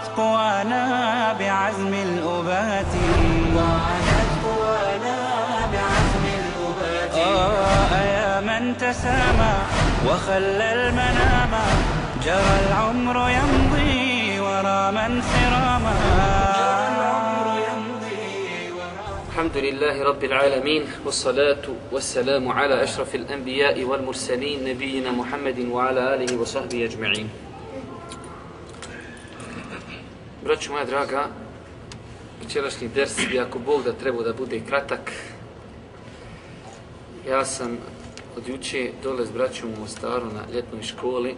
وعادت قوانا بعزم الأبات. وعادت قوانا بعزم الأبات. آه يا من تسامى وخلى المنام. جرى العمر يمضي ورا من سراما. جرى العمر يمضي ورا الحمد لله رب العالمين والصلاة والسلام على أشرف الأنبياء والمرسلين نبينا محمد وعلى آله وصحبه أجمعين. Braću moja draga, večerašnji ders bi ako Bog da treba da bude kratak. Ja sam od juče dole s braćom u Mostaru na ljetnoj školi,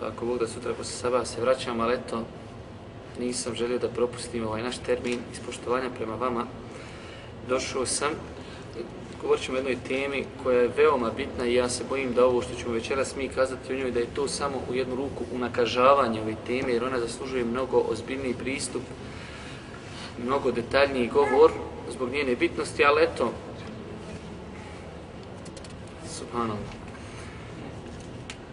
pa ako Bog da sutra posle saba se vraćam, ali eto, nisam želio da propustim ovaj naš termin ispoštovanja prema vama. Došao sam, govorit ćemo o jednoj temi koja je veoma bitna i ja se bojim da ovo što ćemo večeras mi kazati o njoj, da je to samo u jednu ruku unakažavanje ove teme, jer ona zaslužuje mnogo ozbiljniji pristup, mnogo detaljniji govor zbog njene bitnosti, ali eto, subhanallah.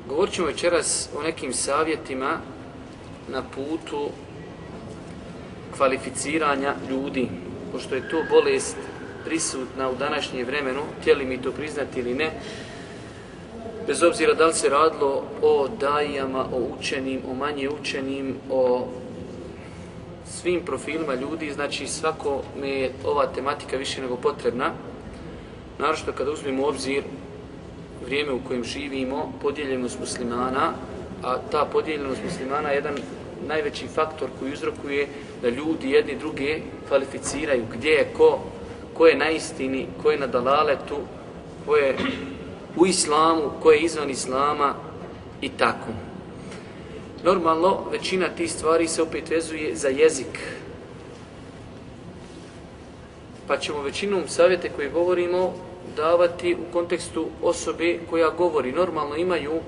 Govorit ćemo večeras o nekim savjetima na putu kvalificiranja ljudi, pošto je to bolest prisutna u današnje vremenu, htjeli mi to priznati ili ne, bez obzira da li se radilo o dajama, o učenim, o manje učenim, o svim profilima ljudi, znači svako me je ova tematika više nego potrebna, naročito kada uzmemo u obzir vrijeme u kojem živimo, podijeljenost muslimana, a ta podijeljenost muslimana je jedan najveći faktor koji uzrokuje da ljudi jedni druge kvalificiraju gdje je ko, ko je na istini, ko je na dalaletu, ko je u islamu, ko je izvan islama i tako. Normalno, većina tih stvari se opet vezuje za jezik. Pa ćemo većinom savjete koje govorimo davati u kontekstu osobe koja govori. Normalno imaju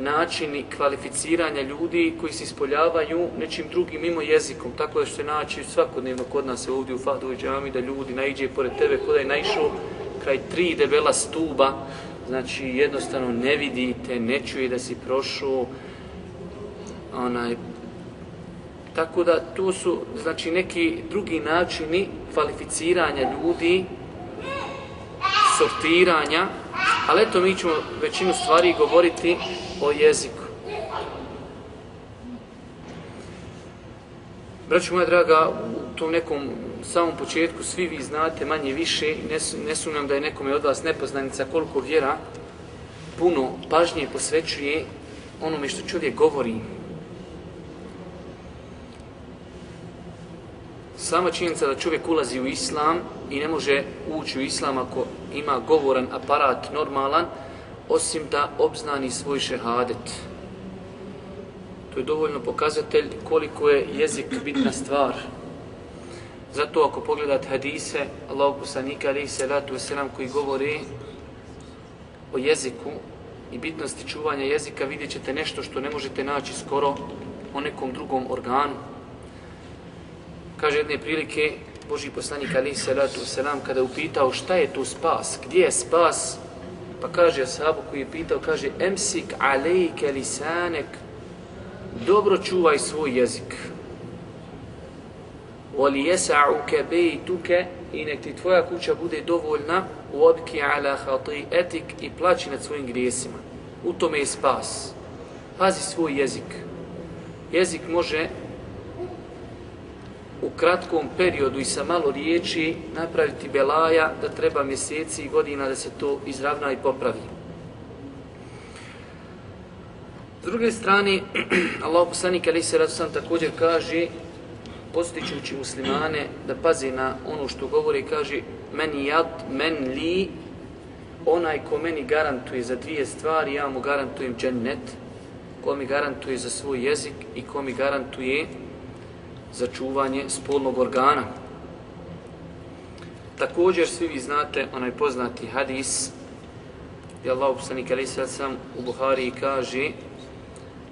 načini kvalificiranja ljudi koji se ispoljavaju nečim drugim mimo jezikom. Tako da se naći svakodnevno kod nas ovdje u Fahdovi džami da ljudi naiđe pored tebe kod je naišao kraj tri debela stuba. Znači jednostavno ne vidite, ne čuje da si prošao. Onaj, tako da to su znači neki drugi načini kvalificiranja ljudi sortiranja, ali eto mi ćemo većinu stvari govoriti o jeziku. Braću moja draga, u tom nekom samom početku svi vi znate manje više, ne, ne sumnjam da je nekome od vas nepoznanica koliko vjera puno pažnje posvećuje onome što čovjek govori. Sama činjenica da čovjek ulazi u islam i ne može ući u islam ako ima govoran aparat normalan, osim da obznani svoj šehadet. To je dovoljno pokazatelj koliko je jezik bitna stvar. Zato ako pogledate hadise, Allahog poslanika alaihi salatu wasalam koji govori o jeziku i bitnosti čuvanja jezika, vidjet ćete nešto što ne možete naći skoro o nekom drugom organu. Kaže jedne prilike, Boži poslanik Ali salatu Selam kada upitao šta je tu spas, gdje je spas, Pa kaže Asabu koji je pitao, kaže Emsik alejke lisanek, dobro čuvaj svoj jezik. Wali jesa'uke bejtuke i nek ti tvoja kuća bude dovoljna u obki ala hati etik i plaći nad svojim grijesima. U tome je spas. Pazi svoj jezik. Jezik može u kratkom periodu i sa malo riječi napraviti belaja da treba mjeseci i godina da se to izravna i popravi. S druge strane, Allah poslanik Ali se radu sam također kaže, postičući muslimane da pazi na ono što govori, kaže meni jad, men li, onaj ko meni garantuje za dvije stvari, ja mu garantujem džennet. ko mi garantuje za svoj jezik i ko mi garantuje za čuvanje spolnog organa. Također svi vi znate onaj poznati hadis gdje Allah poslanik ali sam u Buhari kaže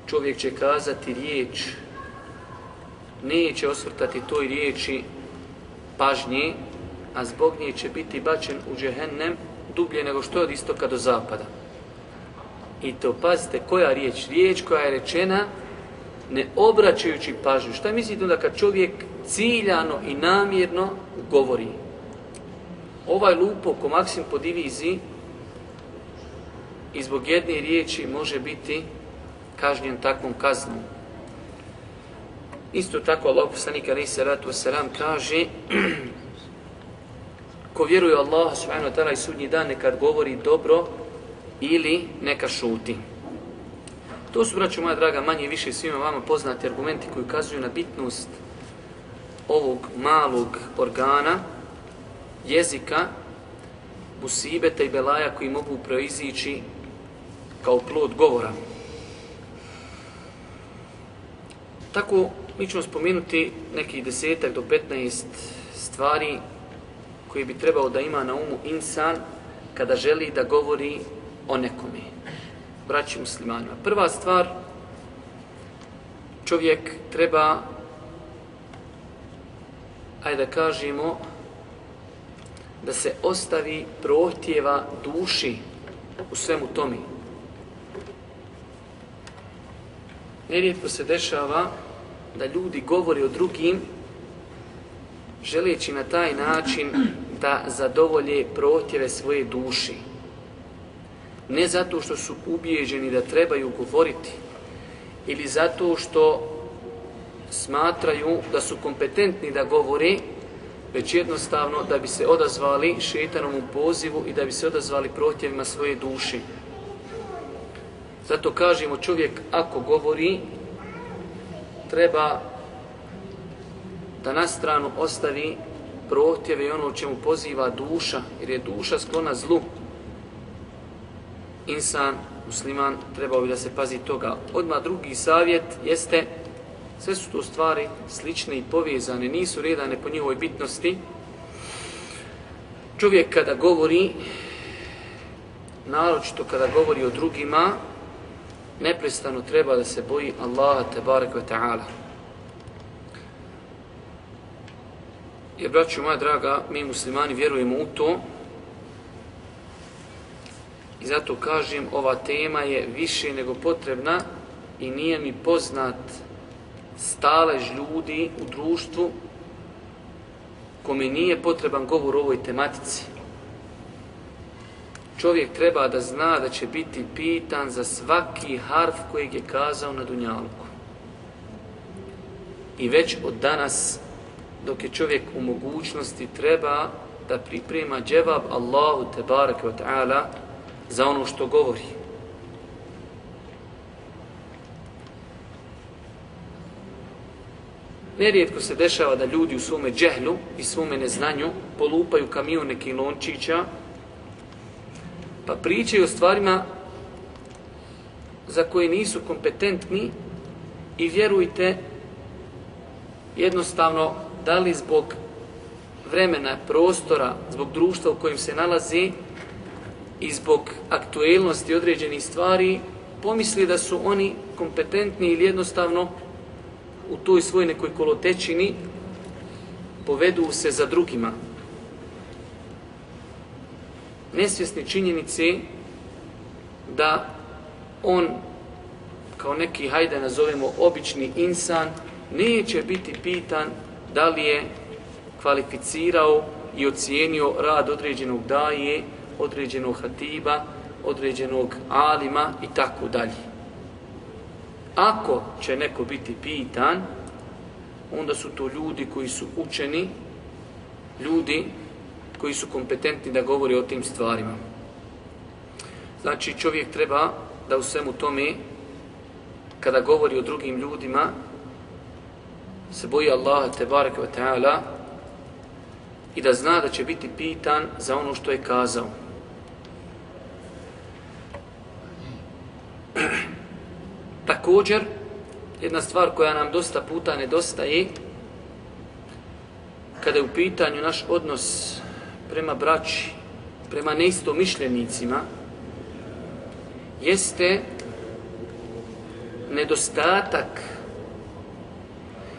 čovjek će kazati riječ neće osvrtati toj riječi pažnje a zbog nje će biti bačen u džehennem dublje nego što je od istoka do zapada. I to pazite koja riječ, riječ koja je rečena ne obraćajući pažnju. Šta mislite onda kad čovjek ciljano i namjerno govori? Ovaj lupo ko maksim po diviziji i zbog jedne riječi može biti kažnjen takvom kaznom. Isto tako Allah poslanik alaihi salatu wasalam kaže ko vjeruje Allah subhanahu wa ta'ala i sudnji dan nekad govori dobro ili neka šuti. To su, braćo moja draga, manje i više svima vama poznati argumenti koji ukazuju na bitnost ovog malog organa, jezika, musibeta i belaja koji mogu proizići kao plod govora. Tako, mi ćemo spomenuti nekih desetak do 15 stvari koje bi trebao da ima na umu insan kada želi da govori o nekome. Braći muslimanima. Prva stvar, čovjek treba, ajde da kažemo, da se ostavi prohtjeva duši u svemu tomi. Nerijetko se dešava da ljudi govori o drugim želeći na taj način da zadovolje protjeve svoje duši. Ne zato što su ubijeđeni da trebaju govoriti ili zato što smatraju da su kompetentni da govori, već jednostavno da bi se odazvali šetanom u pozivu i da bi se odazvali protjevima svoje duši. Zato kažemo čovjek ako govori, treba da na stranu ostavi protjeve i ono čemu poziva duša, jer je duša sklona zlu. Insan, musliman, trebao bi da se pazi toga. Odmah drugi savjet jeste, sve su to stvari slične i povezane, nisu redane po njihovoj bitnosti. Čovjek kada govori, naročito kada govori o drugima, neprestano treba da se boji Allaha te wa ta'ala. Jer, braću moja draga, mi muslimani vjerujemo u to i zato kažem, ova tema je više nego potrebna i nije mi poznat stalež ljudi u društvu kome nije potreban govor o ovoj tematici. Čovjek treba da zna da će biti pitan za svaki harf kojeg je kazao na Dunjalku. I već od danas dok je čovjek u mogućnosti treba da priprema dževab Allahu te wa ta'ala za ono što govori. Nerijetko se dešava da ljudi u svome džehlu i svome neznanju polupaju kamione kilončića pa pričaju o stvarima za koje nisu kompetentni i vjerujte jednostavno da li zbog vremena, prostora, zbog društva u kojem se nalazi i zbog aktuelnosti određenih stvari, pomisli da su oni kompetentni ili jednostavno u toj svoj nekoj kolotečini povedu se za drugima. Nesvjesni činjenice da on kao neki, hajde nazovemo, obični insan, neće biti pitan da li je kvalificirao i ocijenio rad određenog daje, određenog hatiba, određenog alima i tako dalje. Ako će neko biti pitan, onda su to ljudi koji su učeni, ljudi koji su kompetentni da govori o tim stvarima. Znači čovjek treba da u svemu tome, kada govori o drugim ljudima, se boji Allaha te bareke ve taala i da zna da će biti pitan za ono što je kazao. Također, jedna stvar koja nam dosta puta nedostaje, kada je u pitanju naš odnos prema braći, prema neistomišljenicima, jeste nedostatak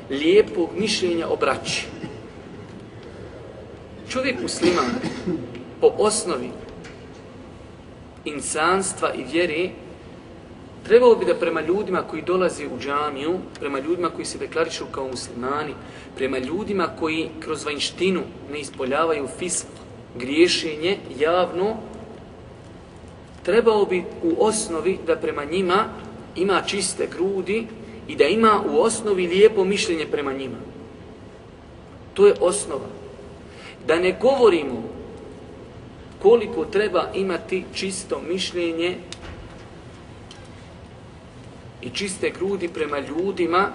lijepog mišljenja o braći. Čovjek musliman po osnovi insanstva i vjere Trebalo bi da prema ljudima koji dolaze u džamiju, prema ljudima koji se deklarišu kao muslimani, prema ljudima koji kroz vanjštinu ne ispoljavaju fisk, griješenje javno, trebao bi u osnovi da prema njima ima čiste grudi i da ima u osnovi lijepo mišljenje prema njima. To je osnova. Da ne govorimo koliko treba imati čisto mišljenje i čiste grudi prema ljudima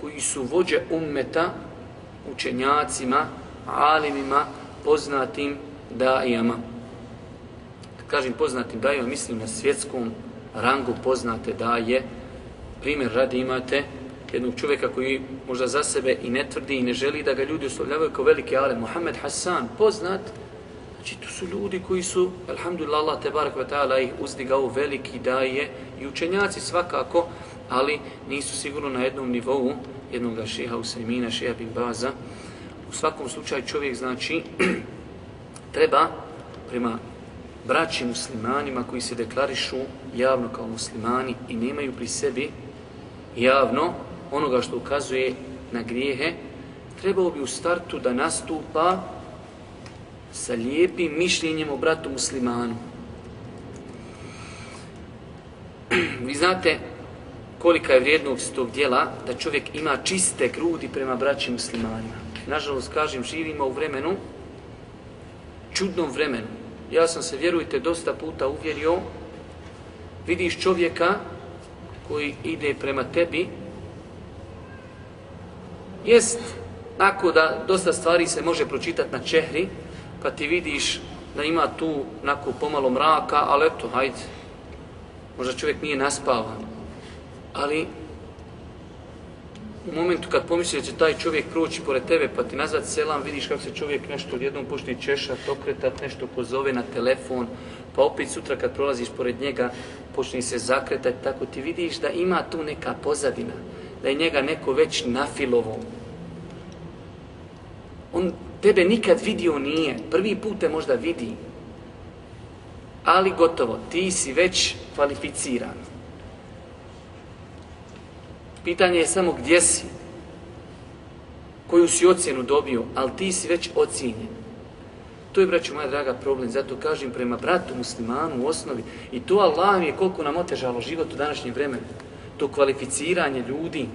koji su vođe ummeta, učenjacima, alimima, poznatim dajama. Kad kažem poznatim dajama, mislim na svjetskom rangu poznate daje. Primjer radi imate jednog čovjeka koji možda za sebe i ne tvrdi i ne želi da ga ljudi uslovljavaju kao veliki alim. Mohamed Hassan, poznat, Znači, to su ljudi koji su, alhamdulillah, Allah tebarek ve ta'ala ih uzdigao veliki daje i učenjaci svakako, ali nisu sigurno na jednom nivou jednog šeha Usajmina, šeha bin Baza. U svakom slučaju čovjek, znači, treba prema braći muslimanima koji se deklarišu javno kao muslimani i nemaju pri sebi javno onoga što ukazuje na grijehe, trebao bi u startu da nastupa sa lijepim mišljenjem o bratu muslimanu. Vi znate kolika je vrijednost tog dijela da čovjek ima čiste grudi prema braći muslimanima. Nažalost, kažem, živimo u vremenu, čudnom vremenu. Ja sam se, vjerujte, dosta puta uvjerio, vidiš čovjeka koji ide prema tebi, jest, tako da dosta stvari se može pročitati na čehri, pa ti vidiš da ima tu nako pomalo mraka, ali eto, hajde, možda čovjek nije naspavan. Ali u momentu kad pomisli da će taj čovjek proći pored tebe pa ti nazvat selam, vidiš kako se čovjek nešto odjednom počne češat, okretat, nešto pozove na telefon, pa opet sutra kad prolaziš pored njega počne se zakretati, tako ti vidiš da ima tu neka pozadina, da je njega neko već nafilovo. On tebe nikad vidio nije, prvi put te možda vidi, ali gotovo, ti si već kvalificiran. Pitanje je samo gdje si, koju si ocjenu dobio, ali ti si već ocijenjen. To je, braću moja draga, problem. Zato kažem prema bratu muslimanu u osnovi. I to Allah je koliko nam otežalo život u današnjem vremenu. To kvalificiranje ljudi.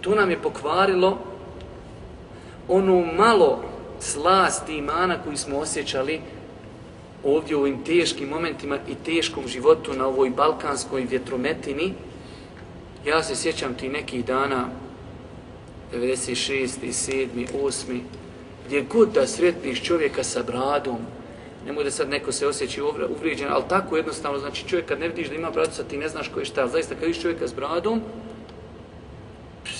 To nam je pokvarilo ono malo slasti imana koji smo osjećali ovdje u ovim teškim momentima i teškom životu na ovoj balkanskoj vjetrometini, ja se sjećam ti nekih dana 96. 7. 8. gdje god da sretniš čovjeka sa bradom, nemoj da sad neko se osjeći uvrijeđen, ali tako jednostavno, znači čovjek kad ne vidiš da ima bradu, sad ti ne znaš ko je šta, zaista kad vidiš čovjeka s bradom,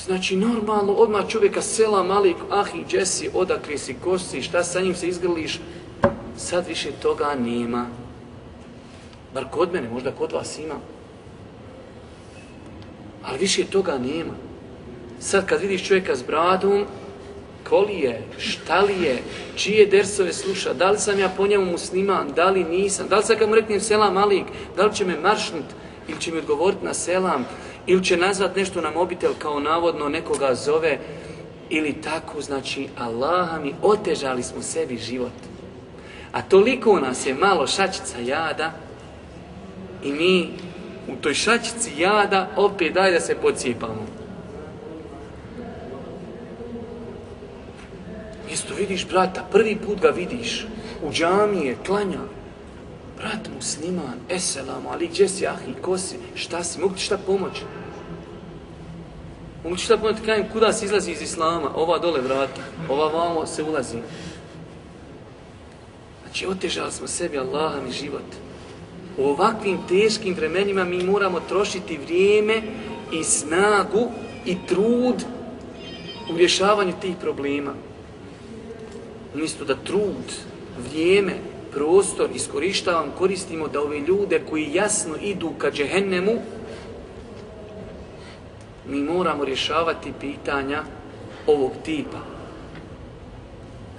Znači, normalno, odmah čovjeka sela malik, ahi, džesi, odakle si, ko si, šta sa njim se izgrliš, sad više toga nema. Bar kod mene, možda kod vas ima. Ali više toga nema. Sad kad vidiš čovjeka s bradom, koli je, šta li je, čije dersove sluša, da li sam ja po njemu musliman, da li nisam, da li sad kad mu reknem selam malik, da li će me maršnut ili će mi odgovoriti na selam, ili će nazvat nešto na mobitel kao navodno nekoga zove ili tako, znači Allaha mi otežali smo sebi život. A toliko nas je malo šačica jada i mi u toj šačici jada opet daj da se pocijepamo. Isto vidiš brata, prvi put ga vidiš, u džamije, klanja, brat musliman, eselamu, ali gdje si, ahi, ko si, šta si, mogu ti šta pomoći? Mogu ti šta pomoći, kajem, kuda se izlazi iz islama, ova dole vrata, ova vamo se ulazi. Znači, otežali smo sebi Allaha mi život. U ovakvim teškim vremenima mi moramo trošiti vrijeme i snagu i trud u rješavanju tih problema. Umjesto da trud, vrijeme, prostor iskorištavam, koristimo da ove ljude koji jasno idu ka džehennemu, mi moramo rješavati pitanja ovog tipa.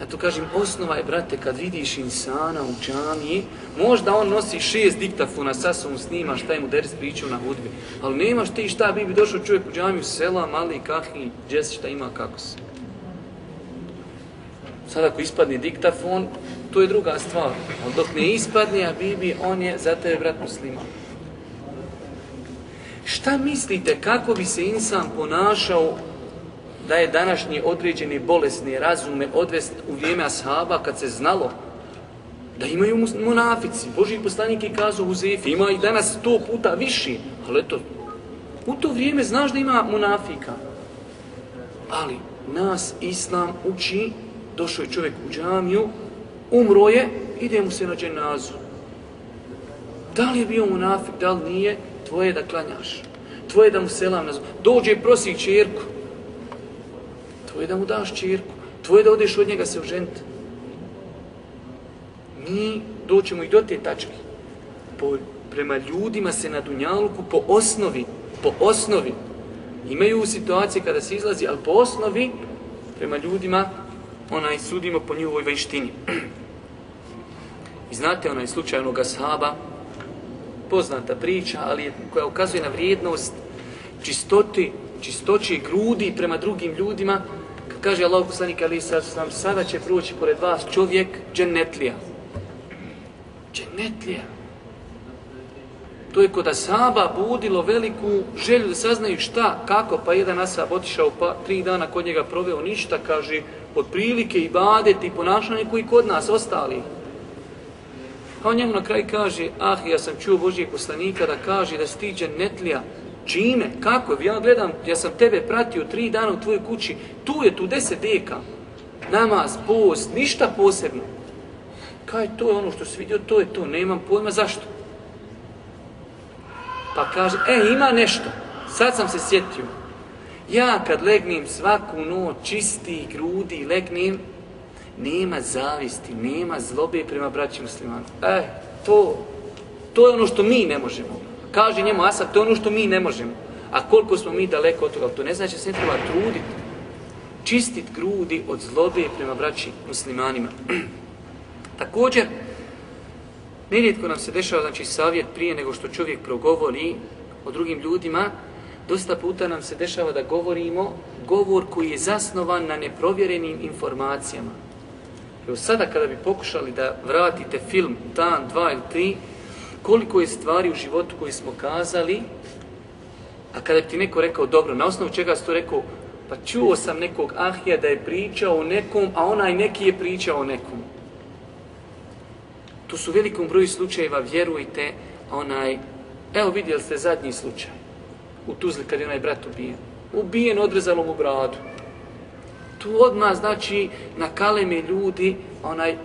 Ja to kažem, osnova je, brate, kad vidiš insana u džamiji, možda on nosi šest diktafona, sa sobom snima šta je mu deres pričao na hudbi, ali nemaš ti šta bi bi došao čovjek u džamiju, sela, mali, kahni, džes, šta ima, kako se. Sad ako ispadne diktafon, to je druga stvar. Ali dok ne ispadne, a bibi, on je za tebe brat musliman. Šta mislite kako bi se insan ponašao da je današnji određeni bolesni razume odvest u vrijeme ashaba kad se znalo da imaju munafici. Boži poslanik je kazao u Zefi, ima i danas sto puta više, ali eto, u to vrijeme znaš da ima munafika. Ali nas Islam uči, došao je čovjek u džamiju, umro je, ide mu se na dženazu. Da li je bio munafik, da li nije, tvoje da klanjaš. Tvoje da mu selam nazvu. Dođe i prosi čirku. Tvoje da mu daš čirku. Tvoje da odeš od njega se oženiti. Mi doćemo i do te tačke. Po, prema ljudima se na Dunjaluku po osnovi, po osnovi, imaju situacije kada se izlazi, ali po osnovi, prema ljudima, onaj sudimo po njihovoj vajštini. I znate onaj slučaj onog ashaba, poznata priča, ali je, koja ukazuje na vrijednost čistoti, čistoći grudi prema drugim ljudima, kad kaže Allah poslanik ali sad sam sada će proći pored vas čovjek džennetlija. Džennetlija. To je kod Asaba budilo veliku želju da saznaju šta, kako, pa jedan Asab otišao pa tri dana kod njega proveo ništa, kaže, od prilike i badeti i ponašanje koji kod nas ostali. Pa on njemu na kraj kaže, ah, ja sam čuo Božijeg poslanika da kaže da stiđe netlija. Čime? Kako? Ja gledam, ja sam tebe pratio tri dana u tvojoj kući. Tu je, tu deset deka. Namaz, post, ništa posebno. Kaj to je ono što se vidio, to je to, nemam pojma, zašto? Pa kaže, e, ima nešto. Sad sam se sjetio. Ja kad legnem svaku noć čisti grudi, legnem, nema zavisti, nema zlobe prema braći muslimanu. E, to, to je ono što mi ne možemo. Kaže njemu Asad, to je ono što mi ne možemo. A koliko smo mi daleko od toga, to ne znači da se ne treba truditi. Čistit grudi od zlobe prema braći muslimanima. Također, nerijetko nam se dešava znači, savjet prije nego što čovjek progovori o drugim ljudima, dosta puta nam se dešava da govorimo govor koji je zasnovan na neprovjerenim informacijama. Evo sada kada bi pokušali da vratite film dan, dva ili tri, koliko je stvari u životu koje smo kazali, a kada bi ti neko rekao, dobro, na osnovu čega si to rekao, pa čuo sam nekog ahija da je pričao o nekom, a onaj neki je pričao o nekom. Tu su velikom broju slučajeva, vjerujte, onaj, evo vidjeli ste zadnji slučaj, u Tuzli kad je onaj brat ubijen. Ubijen, odrezalo mu bradu tu odmah znači na kaleme ljudi onaj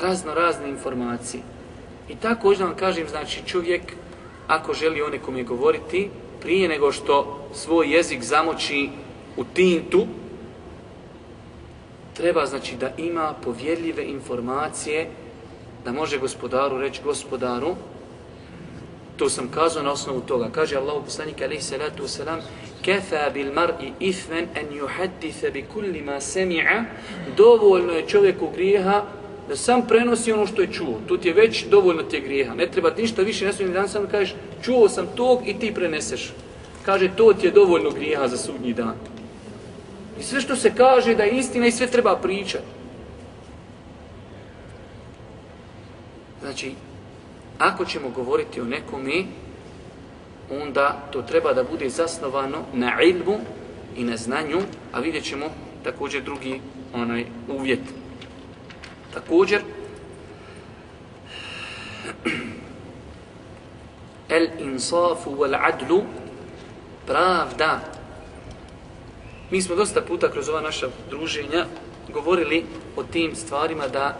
razno razne informacije. I tako da vam kažem, znači čovjek ako želi o nekom govoriti, prije nego što svoj jezik zamoči u tintu, treba znači da ima povjerljive informacije da može gospodaru reći gospodaru, to sam kazao na osnovu toga. Kaže Allah poslanik alaihi salatu wasalam, kefa bil mar'i ithmen en yuhaddisa bi kulli ma sami'a dovoljno je čovjeku grijeha da sam prenosi ono što je čuo. Tu ti je već dovoljno ti je grijeha. Ne treba ništa više, ne smijem dan sam kažeš čuo sam tog i ti preneseš. Kaže to ti je dovoljno grijeha za sudnji dan. I sve što se kaže da je istina i sve treba pričati. Znači, ako ćemo govoriti o nekome, onda to treba da bude zasnovano na ilmu i na znanju, a vidjet ćemo također drugi onaj uvjet. Također, el insafu wal adlu, pravda. Mi smo dosta puta kroz ova naša druženja govorili o tim stvarima da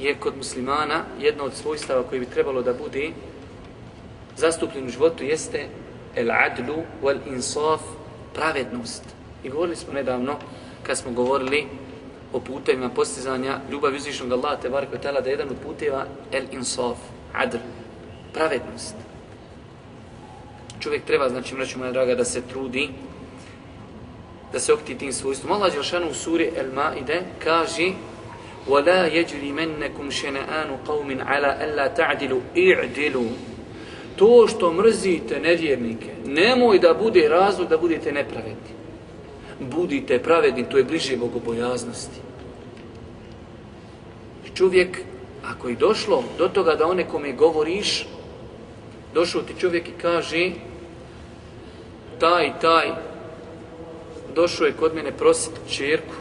je kod muslimana jedno od svojstava koji bi trebalo da bude zastupljen u životu jeste el adlu wal insaf, pravednost. I govorili smo nedavno, kad smo govorili o putevima postizanja ljubavi uzvišnog Allaha te barek da je jedan od puteva el insaf, adl, pravednost. Čovjek treba, znači, mreću moja draga, da se trudi, da se okti tim svojstvom. Allah Đelšanu u suri El Maide kaže وَلَا يَجْرِ مَنَّكُمْ شَنَآنُ قَوْمٍ عَلَىٰ أَلَّا تَعْدِلُوا اِعْدِلُوا To što mrzite nevjernike, nemoj da bude razlog da budete nepravedni. Budite pravedni, to je bliže bogobojaznosti. Čovjek, ako je došlo do toga da one kome govoriš, došao ti čovjek i kaže taj, taj, došao je kod mene prositi čerku,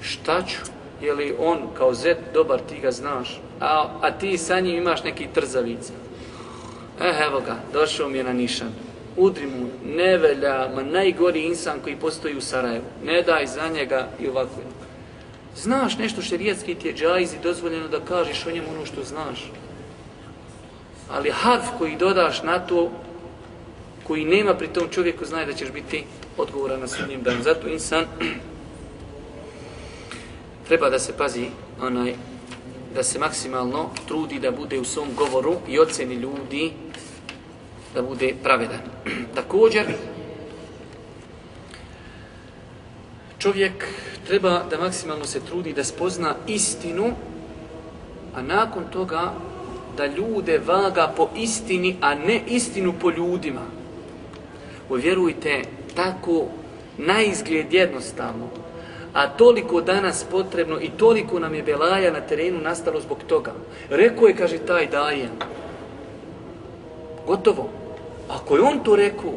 šta ću? Je li on kao zet dobar, ti ga znaš, a, a ti sa njim imaš neki trzavica. Eh, evo ga, došao mi je na nišan. Udri mu, nevelja, ma najgori insan koji postoji u Sarajevu. Ne daj za njega i ovako. Znaš nešto šerijetski ti je džajz i dozvoljeno da kažeš o njemu ono što znaš. Ali harf koji dodaš na to, koji nema pri tom čovjeku, znaje da ćeš biti odgovoran na sudnjem danu. Zato insan treba da se pazi onaj da se maksimalno trudi da bude u svom govoru i oceni ljudi da bude pravedan. Također, čovjek treba da maksimalno se trudi da spozna istinu, a nakon toga da ljude vaga po istini, a ne istinu po ljudima. Uvjerujte, tako na izgled jednostavno, a toliko danas potrebno i toliko nam je belaja na terenu nastalo zbog toga. Rekao je, kaže, taj dajem. Gotovo. Ako je on to rekao,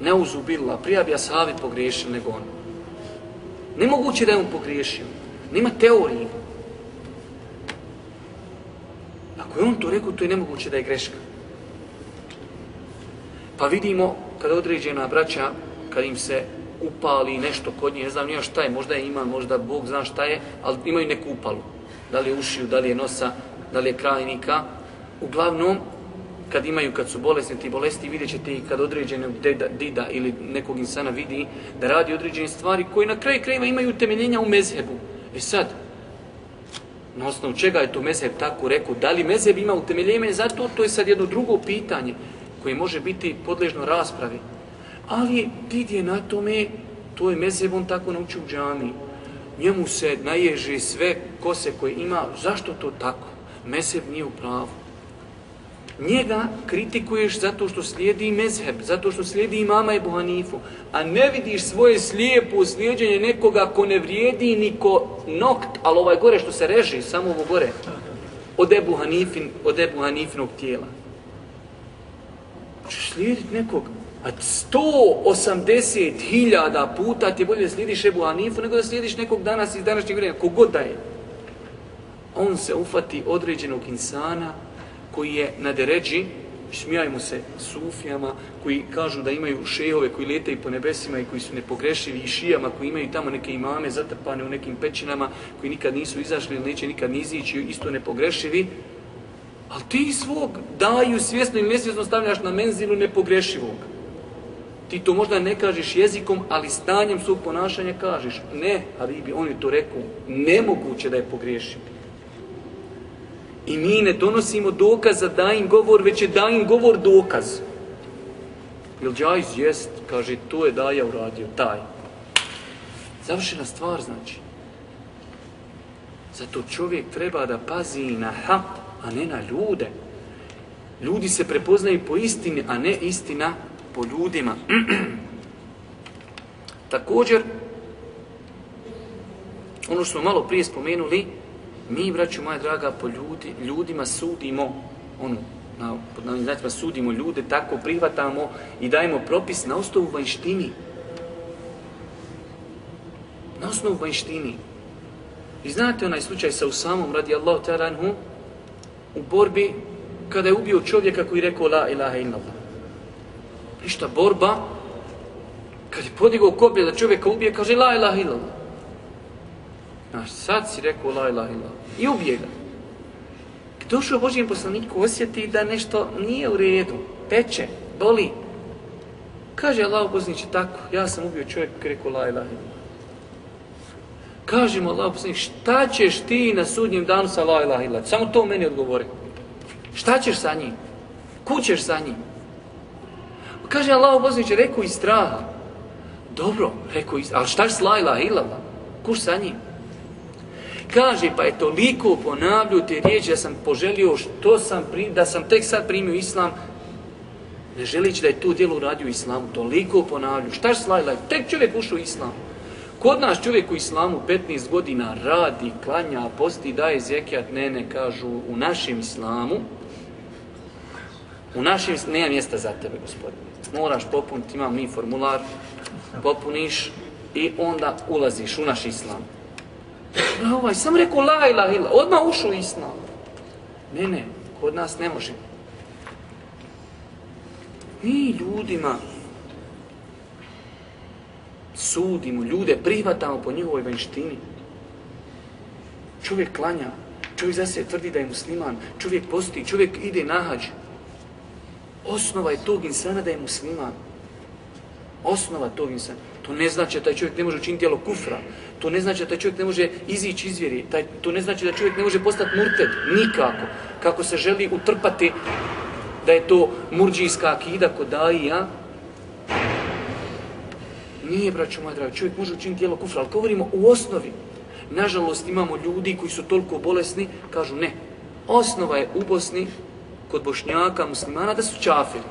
ne uzubila, prija bi Asavi pogriješio nego on. Nemoguće da je on pogriješio. Nema teorije. Ako je on to rekao, to je nemoguće da je greška. Pa vidimo, kada određena braća, kad im se upali nešto kod nje, ne znam nije šta je, možda je ima, možda Bog zna šta je, ali imaju neku upalu. Da li je ušiju, da li je nosa, da li je krajnika. Uglavnom, kad imaju, kad su bolesni ti bolesti, vidjet ćete i kad određenog deda, dida ili nekog insana vidi da radi određene stvari koji na kraju krajeva imaju temeljenja u mezhebu. E sad, na osnovu čega je to mezheb tako rekao, da li mezheb ima utemeljenje zato to je sad jedno drugo pitanje koje može biti podležno raspravi. Ali did je na tome, to je mezeb, on tako naučio u džami. Njemu se naježi sve kose koje ima, zašto to tako? Mezeb nije u pravu. Njega kritikuješ zato što slijedi mezheb, zato što slijedi imama i Hanifu, a ne vidiš svoje slijepo slijedjenje nekoga ko ne vrijedi ni ko nokt, ali ovaj gore što se reži, samo ovo gore, od Ebu, Hanifin, od Ebu Hanifinog tijela. Češ slijediti nekog, a 180.000 puta ti je bolje da slijediš Ebu Hanifu nego da slijediš nekog danas iz današnjeg vremena, kogod da je. On se ufati određenog insana, koji je na deređi, smijajmo se sufijama, koji kažu da imaju šejove koji letaju po nebesima i koji su nepogrešivi i šijama koji imaju tamo neke imame zatrpane u nekim pećinama koji nikad nisu izašli ili neće nikad nizići, isto nepogrešivi. Ali ti svog daju svjesno ili nesvjesno stavljaš na menzilu nepogrešivog. Ti to možda ne kažeš jezikom, ali stanjem svog ponašanja kažeš. Ne, ali bi oni to rekao, nemoguće da je pogriješio. I mi ne donosimo dokaz za dajin govor, već je dajin govor dokaz. Jel džajz jest, kaže, to je daja uradio, taj. Završena stvar znači. Zato čovjek treba da pazi na hak, a ne na ljude. Ljudi se prepoznaju po istini, a ne istina po ljudima. Također, ono što smo malo prije spomenuli, Mi, braću moja draga, po ljudi, ljudima sudimo, ono, na, pod navim znacima sudimo ljude, tako prihvatamo i dajemo propis na osnovu vanjštini. Na osnovu vanjštini. I znate onaj slučaj sa Usamom, radi Allahu taranhu, u borbi, kada je ubio čovjeka koji rekao la ilaha illallah. Ništa, borba, kad je podigao koblje da čovjeka ubije, kaže la ilaha illallah. Znaš, sad si rekao la ilaha illa. I ubije ga. došao Božijem poslaniku, osjeti da nešto nije u redu, peče, boli. Kaže Allah poslaniče, tako, ja sam ubio čovjek koji rekao la ilaha illallah. Kaže mu Allah poslanić, šta ćeš ti na sudnjem danu sa la ilaha illallah? Samo to meni odgovori. Šta ćeš sa njim? Kućeš sa njim? Kaže Allah poslanić, rekao iz straha. Dobro, rekao iz, ali šta ćeš s la? Kuš sa njim? Kaže, pa je toliko ponavljao te riječi da sam poželio što sam, pri, da sam tek sad primio islam, ne želići da je to djelo uradio islamu, toliko ponavljao. Šta je slajla? Tek čovjek ušao u islam. Kod nas čovjek u islamu 15 godina radi, klanja, posti, daje zekijat, ne, ne, kažu, u našem islamu, u našem, nema mjesta za tebe, gospodine. Moraš popuniti, imam mi formular, popuniš i onda ulaziš u naš islam. A ovaj, sam rekao la ilaha illa, odmah ušu islam. Ne, ne, kod nas ne može. Mi ljudima sudimo, ljude prihvatamo po njihovoj vanštini. Čovjek klanja, čovjek za se tvrdi da je musliman, čovjek posti, čovjek ide na hađu. Osnova je tog insana da je musliman. Osnova tog insana. To ne znači da taj čovjek ne može učiniti djelo kufra. To ne znači da taj čovjek ne može izići iz vjeri. Taj, to ne znači da čovjek ne može postati murted. Nikako. Kako se želi utrpati da je to murđijska akida kod daija. Nije, braćo moja draga, čovjek može učiniti djelo kufra, ali govorimo u osnovi. Nažalost, imamo ljudi koji su toliko bolesni, kažu ne. Osnova je u Bosni, kod bošnjaka, muslimana, da su čafiri.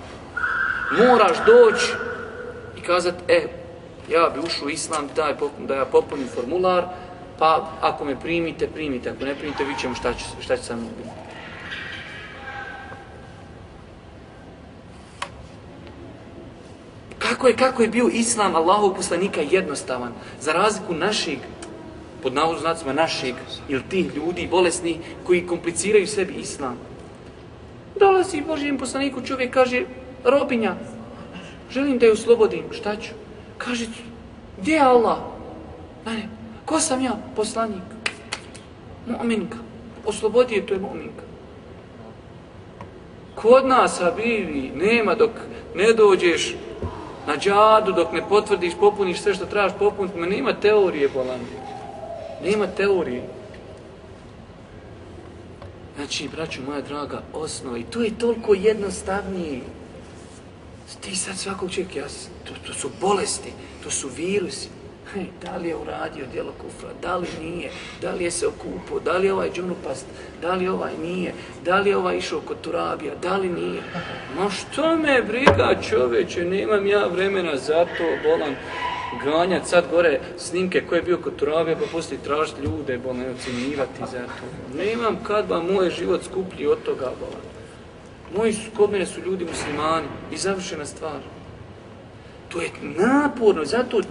Moraš doći i kazati, e, ja bi ušao u islam, taj, da ja popunim formular, pa ako me primite, primite, ako ne primite, vi ćemo šta će, šta će sa mnom biti. Kako je, kako je bio islam Allahov poslanika jednostavan, za razliku našeg, pod navodu znacima našeg, ili tih ljudi bolesni koji kompliciraju sebi islam. Dolazi Božijem poslaniku, čovjek kaže, robinja, želim da je oslobodim, šta ću? Kaže, gdje je Allah? Ne, ko sam ja? Poslanik. Mu'minka. Oslobodio, to je mu'minka. Kod nas, Habibi, nema dok ne dođeš na džadu, dok ne potvrdiš, popuniš sve što trebaš popuniti, nema teorije, bolan. Nema teorije. Znači, braću moja draga, osnova, i to je toliko jednostavnije. Ti sad svakog čovjeka, ja, to, to su bolesti, to su virusi. Hej, da li je uradio djelo kufra, da li nije, da li je se okupao, da li je ovaj džunupast, da li ovaj nije, da li je ovaj išao kod Turabija, da li nije. Ma što me briga čoveče, nemam ja vremena za to, bolan, ganjati sad gore snimke koje je bio kod Turavija, pa poslije tražiti ljude, bolan, ocjenjivati za to. Nemam kad ba moj život skuplji od toga, bola. Moji su, kod mene su ljudi muslimani i završena stvar. To je naporno, zato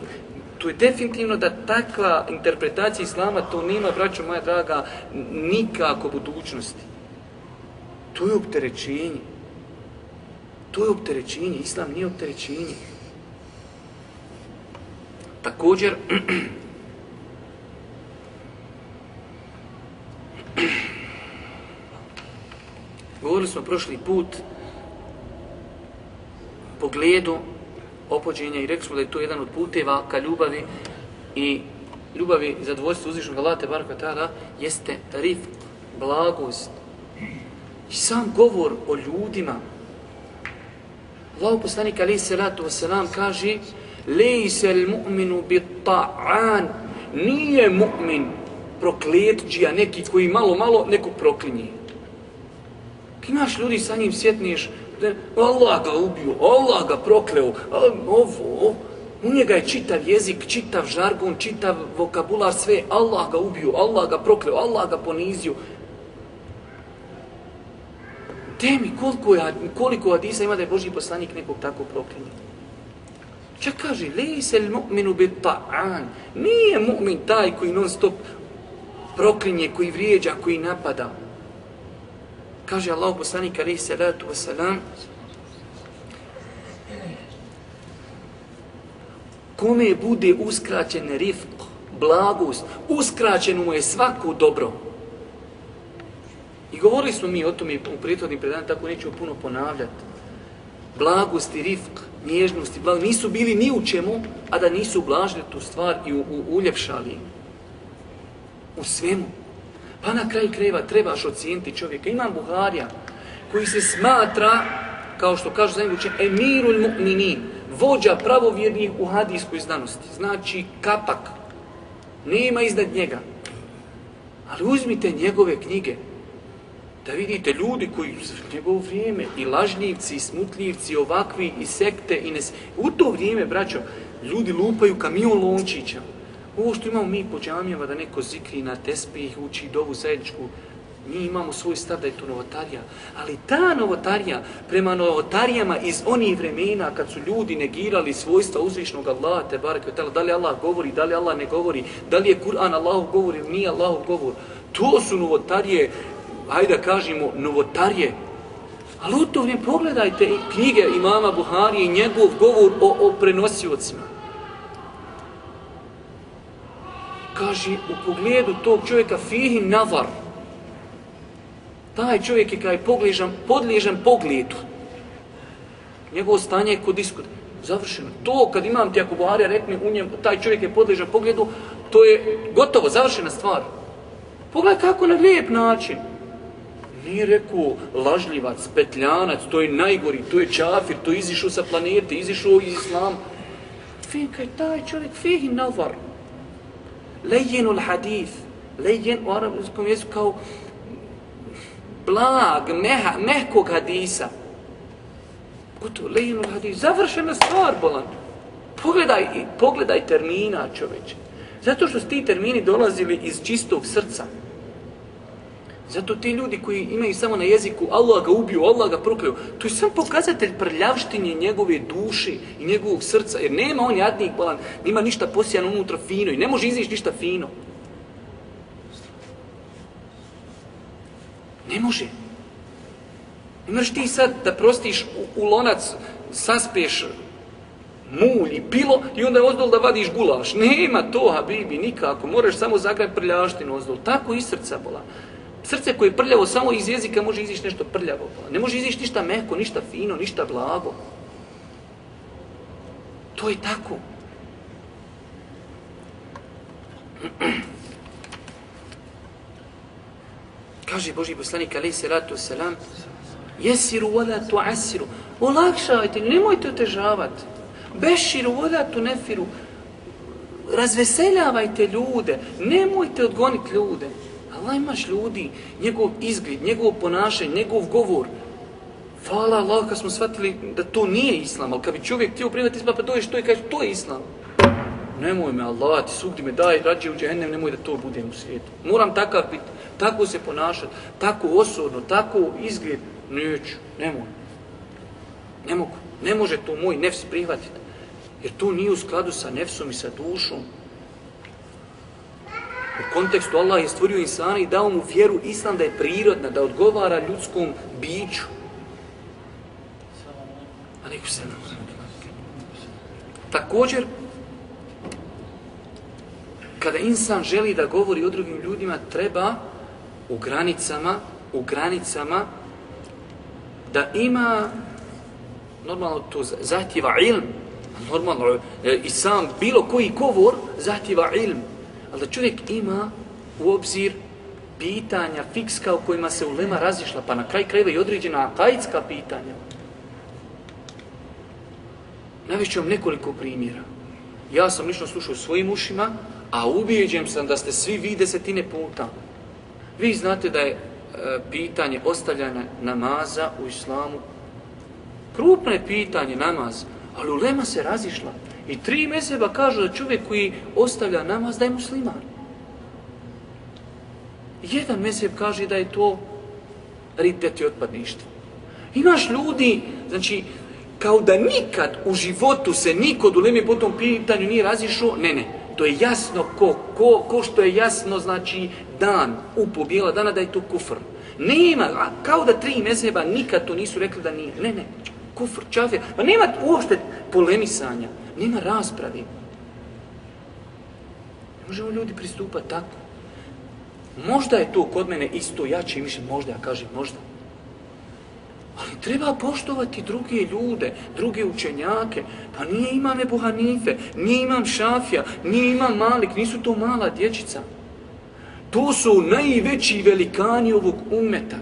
to je definitivno da takva interpretacija islama to nima, braćo moja draga, nikako budućnosti. To je opterećenje. To je opterećenje, islam nije opterećenje. Također, Govorili smo prošli put pogledu opođenja i rekli smo da je to jedan od puteva ka ljubavi i ljubavi i zadovoljstvu uzvišnog Allah te baraka tada jeste rif, blagost i sam govor o ljudima. Allah poslanik alaih salatu wasalam kaže Lejse il mu'minu bit ta'an Nije mu'min prokletđija neki koji malo malo neko proklinje. Imaš ljudi sa njim sjetniš, da Allah ga ubio, Allah ga prokleo, ovo, u njega je čitav jezik, čitav žargon, čitav vokabular, sve, Allah ga ubio, Allah ga prokleo, Allah ga ponizio. Temi, koliko, je, koliko Adisa ima da je Boži poslanik nekog tako proklinio? Čak kaže, lejse il li mu'minu bit ta'an, nije mu'min taj koji non stop proklinje, koji vrijeđa, koji napada. Kaže Allah poslanik alaihi salatu wasalam Kome bude uskraćen rifq, blagost, uskraćeno mu je svako dobro. I govorili smo mi o tome u prijetvodnim predanju, tako neću puno ponavljati. Blagost i rifq, nježnost i blagost, nisu bili ni u čemu, a da nisu ublažili tu stvar i u, u, uljepšali u svemu. Pa na kraju kreva trebaš ocijeniti čovjeka. Imam Buharija koji se smatra, kao što kažu za emirul mu'minin, vođa pravovjernih u hadijskoj znanosti. Znači kapak. Nema iznad njega. Ali uzmite njegove knjige, da vidite ljudi koji u njegovo vrijeme, i lažljivci, i smutljivci, ovakvi, i sekte, i nes... U to vrijeme, braćo, ljudi lupaju kamion lončića. Ovo što imamo mi po džamijama, da neko zikri na tespih, uči dovu zajedničku, mi imamo svoj stav da je to novotarija. Ali ta novotarija, prema novotarijama iz onih vremena, kad su ljudi negirali svojstva uzvišnog Allaha, te barek, da li Allah govori, da li Allah ne govori, da li je Kur'an Allahu govori ili nije Allahu govor, to su novotarije, ajde da kažemo, novotarije. Ali u to vrijeme pogledajte knjige imama Buhari i njegov govor o, o prenosiocima. kaže u pogledu tog čovjeka fihi nazar. Taj čovjek je kaj pogližan, podliježan pogledu. Njegovo stanje je kod iskuda. Završeno. To kad imam ti ako Buharija rekne u njem, taj čovjek je podliježan pogledu, to je gotovo, završena stvar. Pogledaj kako na lijep način. Nije rekao lažljivac, petljanac, to je najgori, to je čafir, to je izišao sa planete, izišao iz islama. Finka je taj čovjek, fihi nazar lejenu hadith, lejen u arabskom jeziku kao blag, meha, mehkog hadisa. Gotovo, lejenu hadith, završena stvar, bolan. Pogledaj, pogledaj termina, čoveče. Zato što su ti termini dolazili iz čistog srca. Zato ti ljudi koji imaju samo na jeziku Allah ga ubio, Allah ga prokleo, to je sam pokazatelj prljavštine njegove duše i njegovog srca. Jer nema on jadnik bolan, nima ništa posijano unutra fino i ne može izići ništa fino. Ne može. Ne možeš ti sad da prostiš u, u lonac, saspeš mulj i pilo i onda je ozdol da vadiš gulaš. Nema to, Habibi, nikako. Moraš samo zagrati prljavštinu ozdol. Tako i srca bola. Srce koje je prljavo samo iz jezika može izići nešto prljavo. Ne može izići ništa meko, ništa fino, ništa blago. To je tako. Kaže Boži poslanik alaih salatu wasalam Jesiru voda tu asiru Olakšavajte, nemojte otežavati. Beširu voda tu nefiru Razveseljavajte ljude. Nemojte odgoniti ljude. Allah imaš ljudi, njegov izgled, njegov ponašanje, njegov govor. Hvala Allah kad smo shvatili da to nije islam, ali kad bi čovjek htio primati islam, pa to i kažeš kaže, to je islam. Nemoj me Allah, ti sugdi me, daj, rađe u džehennem, nemoj da to budem u svijetu. Moram takav biti, tako se ponašati, tako osobno, tako izgled. Neću, nemoj. Ne mogu, ne može to moj nefs prihvatiti. Jer to nije u skladu sa nefsom i sa dušom. U kontekstu Allah je stvorio insana i dao mu vjeru islam da je prirodna, da odgovara ljudskom biću. A neku se Također, kada insan želi da govori o drugim ljudima, treba u granicama, u granicama da ima normalno to zahtjeva ilm, normalno e, i sam bilo koji govor zahtjeva ilm, ali da čovjek ima u obzir pitanja fikska u kojima se ulema razišla, pa na kraj krajeva i određena akajitska pitanja. Navišću vam nekoliko primjera. Ja sam lično slušao svojim ušima, a ubijeđujem sam da ste svi vi desetine puta. Vi znate da je e, pitanje ostavljanja namaza u islamu krupno je pitanje namaz, ali ulema se razišla. I tri mezeba kažu da čovjek koji ostavlja namaz da je musliman. Jedan mezeb kaže da je to ritet i otpadništvo. Imaš ljudi, znači, kao da nikad u životu se niko od ulemi po tom pitanju nije razišao, ne, ne, to je jasno ko, ko, ko što je jasno, znači, dan, upo bijela dana, da je to kufr. Nema, a kao da tri mezeba nikad to nisu rekli da nije, ne, ne, kufr, čafir, pa nema uopšte polemisanja. Nema raspravi. Ne možemo ljudi pristupati tako. Možda je to kod mene isto jače mišljenje, možda ja kažem možda. Ali treba poštovati druge ljude, druge učenjake. Pa nije imam Ebu Hanife, nije imam Šafija, nije imam Malik, nisu to mala dječica. To su najveći velikani ovog umeta.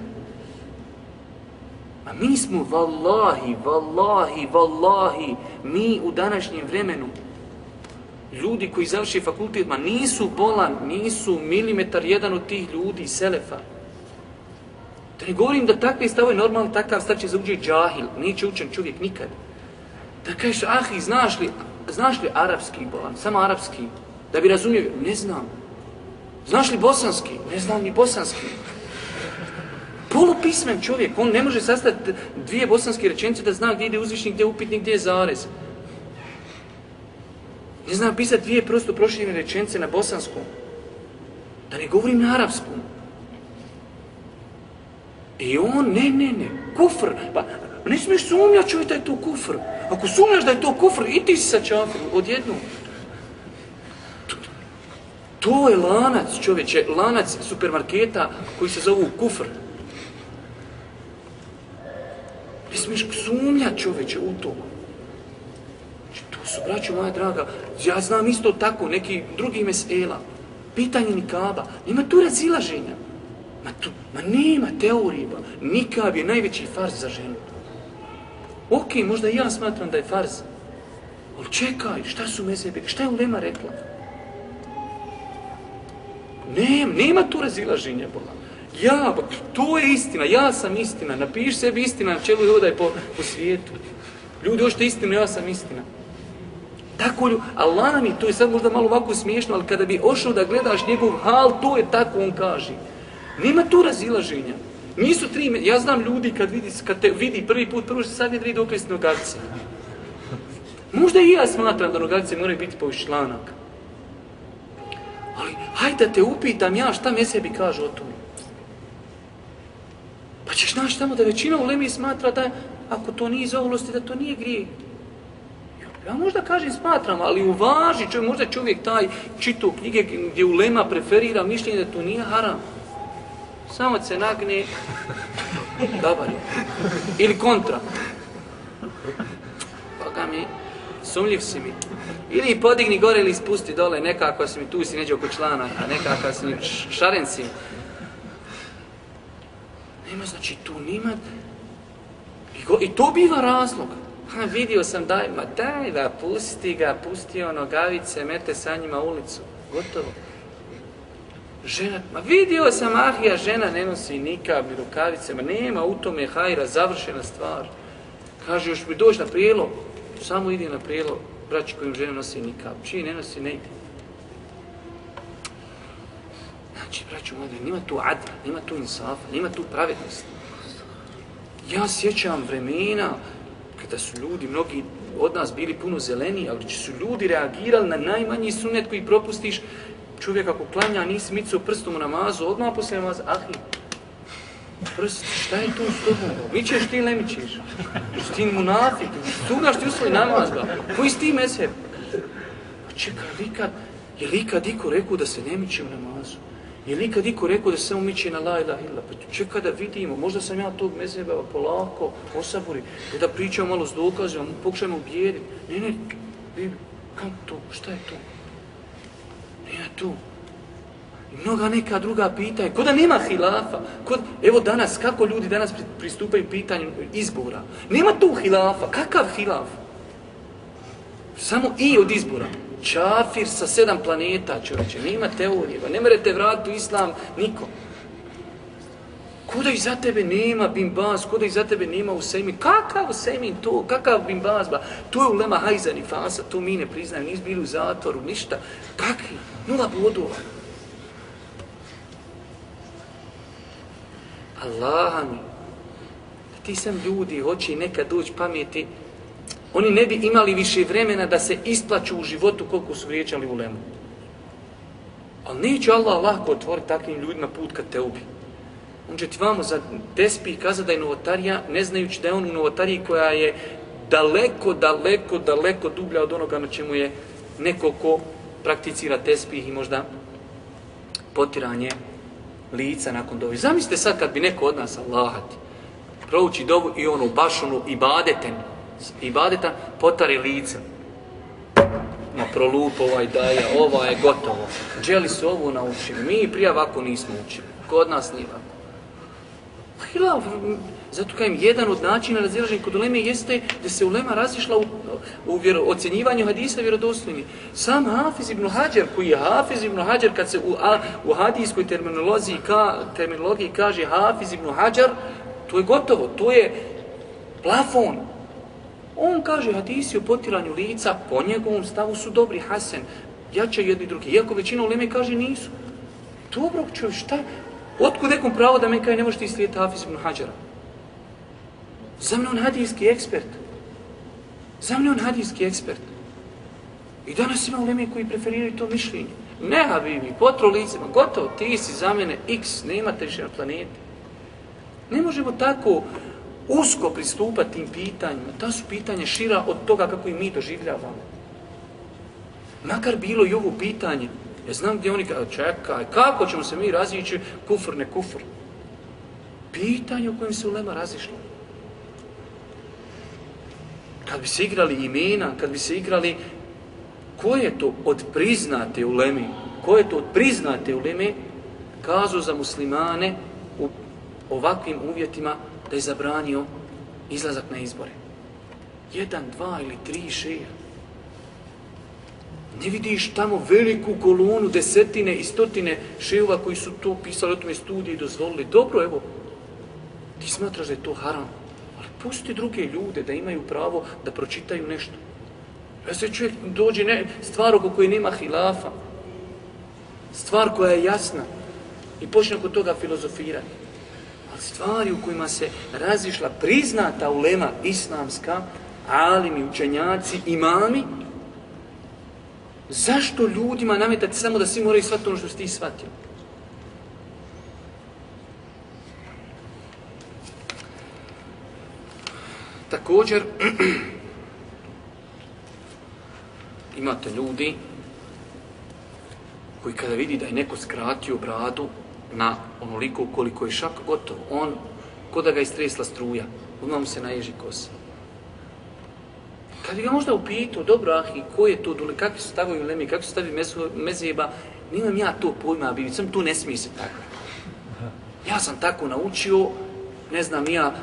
A mi smo, vallahi, vallahi, vallahi, mi u današnjem vremenu, ljudi koji završi fakultet, ma nisu bolan, nisu milimetar jedan od tih ljudi, selefa. Da ne govorim da takve stavoj normalno, takav stav će zauđe džahil, neće učen čovjek nikad. Da kažeš, ah, znaš li, znaš li arapski bolan, samo arapski, da bi razumio, ne znam. Znaš li bosanski? Ne znam ni bosanski. Polupismen čovjek, on ne može sastaviti dvije bosanske rečenice da zna gdje ide uzvišnik, gdje je upitnik, gdje je zarez. Ne zna pisati dvije prosto prošljene rečenice na bosanskom. Da ne govorim na arapskom. I on, ne, ne, ne, kufr. Pa, pa ne smiješ sumnjati čovjek da je to kufr. Ako sumnjaš da je to kufr, i ti si sa čafir, odjednom. To je lanac, čovječe, lanac supermarketa koji se zovu kufr. Ne smiješ sumnja čoveče u to. Znači, to su, braćo moja draga, ja znam isto tako, neki drugi mesela. Pitanje nikaba, nema tu razilaženja. Ma, tu, ma nema teorije, ba. nikab je najveći farz za ženu. Ok, možda ja smatram da je farz. Ali čekaj, šta su mezebe, šta je Ulema rekla? Nema, nema tu razilaženja, bolam. Ja, to je istina, ja sam istina, napiši sebi istina na čelu i hodaj po, po svijetu. Ljudi, hoćete istinu, ja sam istina. Tako lju, Allah nam je, to je sad možda malo ovako smiješno, ali kada bi ošao da gledaš njegov hal, to je tako on kaže. Nema tu razilaženja. Nisu tri, ja znam ljudi kad vidi, kad te vidi prvi put, prvo što sad je vidi dok li. Možda i ja smatram da nogavci moraju biti po članak. Ali, hajde te upitam ja šta me sebi kaže o tome. Pa ćeš naći tamo da većina u Lemi smatra da ako to nije iz oholosti, da to nije grije. Ja možda kažem smatram, ali uvaži, čovjek, možda čovjek taj čitu knjige gdje Ulema preferira mišljenje da to nije haram. Samo se nagne, dobar je. Ili kontra. Pa Boga mi, sumljiv si mi. Ili podigni gore ili spusti dole, nekako si mi tu si neđe oko člana, a nekako si mi šaren si. Nema, znači tu nima... I, go, I to biva razlog. Ha, vidio sam daj, ma daj da pusti ga, pusti ono gavice, mete sa njima ulicu. Gotovo. Žena, ma vidio sam ahija, žena ne nosi nikab ni rukavice, ma nema u tome hajra, završena stvar. Kaže, još mi doći na prijelo, samo idi na prijelo, braći kojim žena nosi nikab, čiji ne nosi, ne ide. Znači, braću moja, nima tu adra, nima tu insafa, nima tu pravednost. Ja sjećam vremena kada su ljudi, mnogi od nas bili puno zeleni, ali su ljudi reagirali na najmanji sunet koji propustiš, čovjek ako klanja, nisi micao prstom u namazu, odmah poslije namaza, ahi, prst, šta je tu s tobom? Mićeš ti ili ne mićeš? Ti munafik, sugaš ti u svoj namaz, ba. koji si ti mesel? Pa čekaj, li kad, je li kad iko rekao da se ne miće u namazu? Je li ikad iko rekao da se samo na la ilaha illa? Pa čeka da vidimo, možda sam ja tog mezeba polako, osaburi, da pričam malo s dokazima, pokušajmo ubijediti. Ne, ne, vi, kako to, šta je to? Nije tu. I mnoga neka druga pitanja. Kod da nema hilafa. Kod, evo danas, kako ljudi danas pristupaju pitanju izbora. Nema tu hilafa. Kakav hilaf? Samo i od izbora. Čafir sa sedam planeta, čovječe. Nema teorije. Pa ne merete vratiti u islam niko. Kuda i za tebe nema bimbaz, kuda i za tebe nema usejmin. Kakav usejmin to? Kakav bimbaz? Ba? To je ulema hajzan i fasa, to mi ne priznaju, nis bili u zatvoru, ništa. Kakvi? Nula bodova. Allah mi, ti sam ljudi hoće nekad doći pameti, oni ne bi imali više vremena da se isplaću u životu koliko su vriječali u lemu. Ali neće Allah lako otvoriti takvim ljudima put kad te ubi. On će ti vamo za despi i kazati da je novotarija, ne znajući da je on u novotariji koja je daleko, daleko, daleko dublja od onoga na čemu je neko ko prakticira tespih i možda potiranje lica nakon dovi. Zamislite sad kad bi neko od nas, Allahati, prouči dovu i onu bašunu ono ibadeten, ibadeta potari lice. Ma prolup ovaj daja, ova je gotovo. Dželi su ovo naučili. Mi prije ovako nismo učili. Kod nas nije ovako. Hilaf, zato kajem, jedan od načina razilaženja kod uleme jeste da se ulema razišla u, u vjero, ocjenjivanju hadisa vjerodostojni. Sam Hafiz ibn Hajar, koji je Hafiz ibn Hajar, kad se u, a, u hadijskoj terminologiji, ka, terminologiji kaže Hafiz ibn Hajar, to je gotovo, to je plafon. On kaže hadisi o potiranju lica, po njegovom stavu su dobri, Hasan, jače jedni drugi. Iako većina uleme kaže nisu. Dobro, čovjek, šta? Otkud nekom pravo da me kaže ne možete islijeti Hafiz ibn Hađara? Za mne on hadijski ekspert. Za mne on hadijski ekspert. I danas ima uleme koji preferiraju to mišljenje. Ne, Habibi, potro licima, gotovo, ti si za mene x, nema imate više na planeti. Ne možemo tako usko pristupati tim pitanjima. Ta su pitanja šira od toga kako i mi doživljavamo. Makar bilo i ovo pitanje, Ja znam gdje oni kada čekaj, kako ćemo se mi razići kufr, ne kufr. Pitanje o kojem se ulema razišla. Kad bi se igrali imena, kad bi se igrali, ko je to od priznate uleme, ko je to od priznate uleme, kazu za muslimane u ovakvim uvjetima da je zabranio izlazak na izbore. Jedan, dva ili tri šeja. Ne vidiš tamo veliku kolonu, desetine i stotine šejova koji su to pisali o tome studije i dozvolili. Dobro, evo, ti smatraš da je to haram, ali pusti druge ljude da imaju pravo da pročitaju nešto. Ja se čovjek dođe, ne, stvar oko koje nema hilafa, stvar koja je jasna i počne oko toga filozofirati. Ali stvari u kojima se razišla priznata ulema islamska, alimi, učenjaci, imami, Zašto ljudima nametati samo da svi moraju shvatiti ono što si ti shvatio? Također, imate ljudi koji kada vidi da je neko skratio bradu na onoliko koliko je šak gotov, on, ko da ga istresla struja, odmah mu se naježi kosa. Kad bi ga možda upitao, dobro, ah, i ko je to dole, kakvi su stavovi Lemi, kakvi su stavovi mezeba, nimam ja to pojma, bi sam tu ne smije se tako. Ja sam tako naučio, ne znam ja,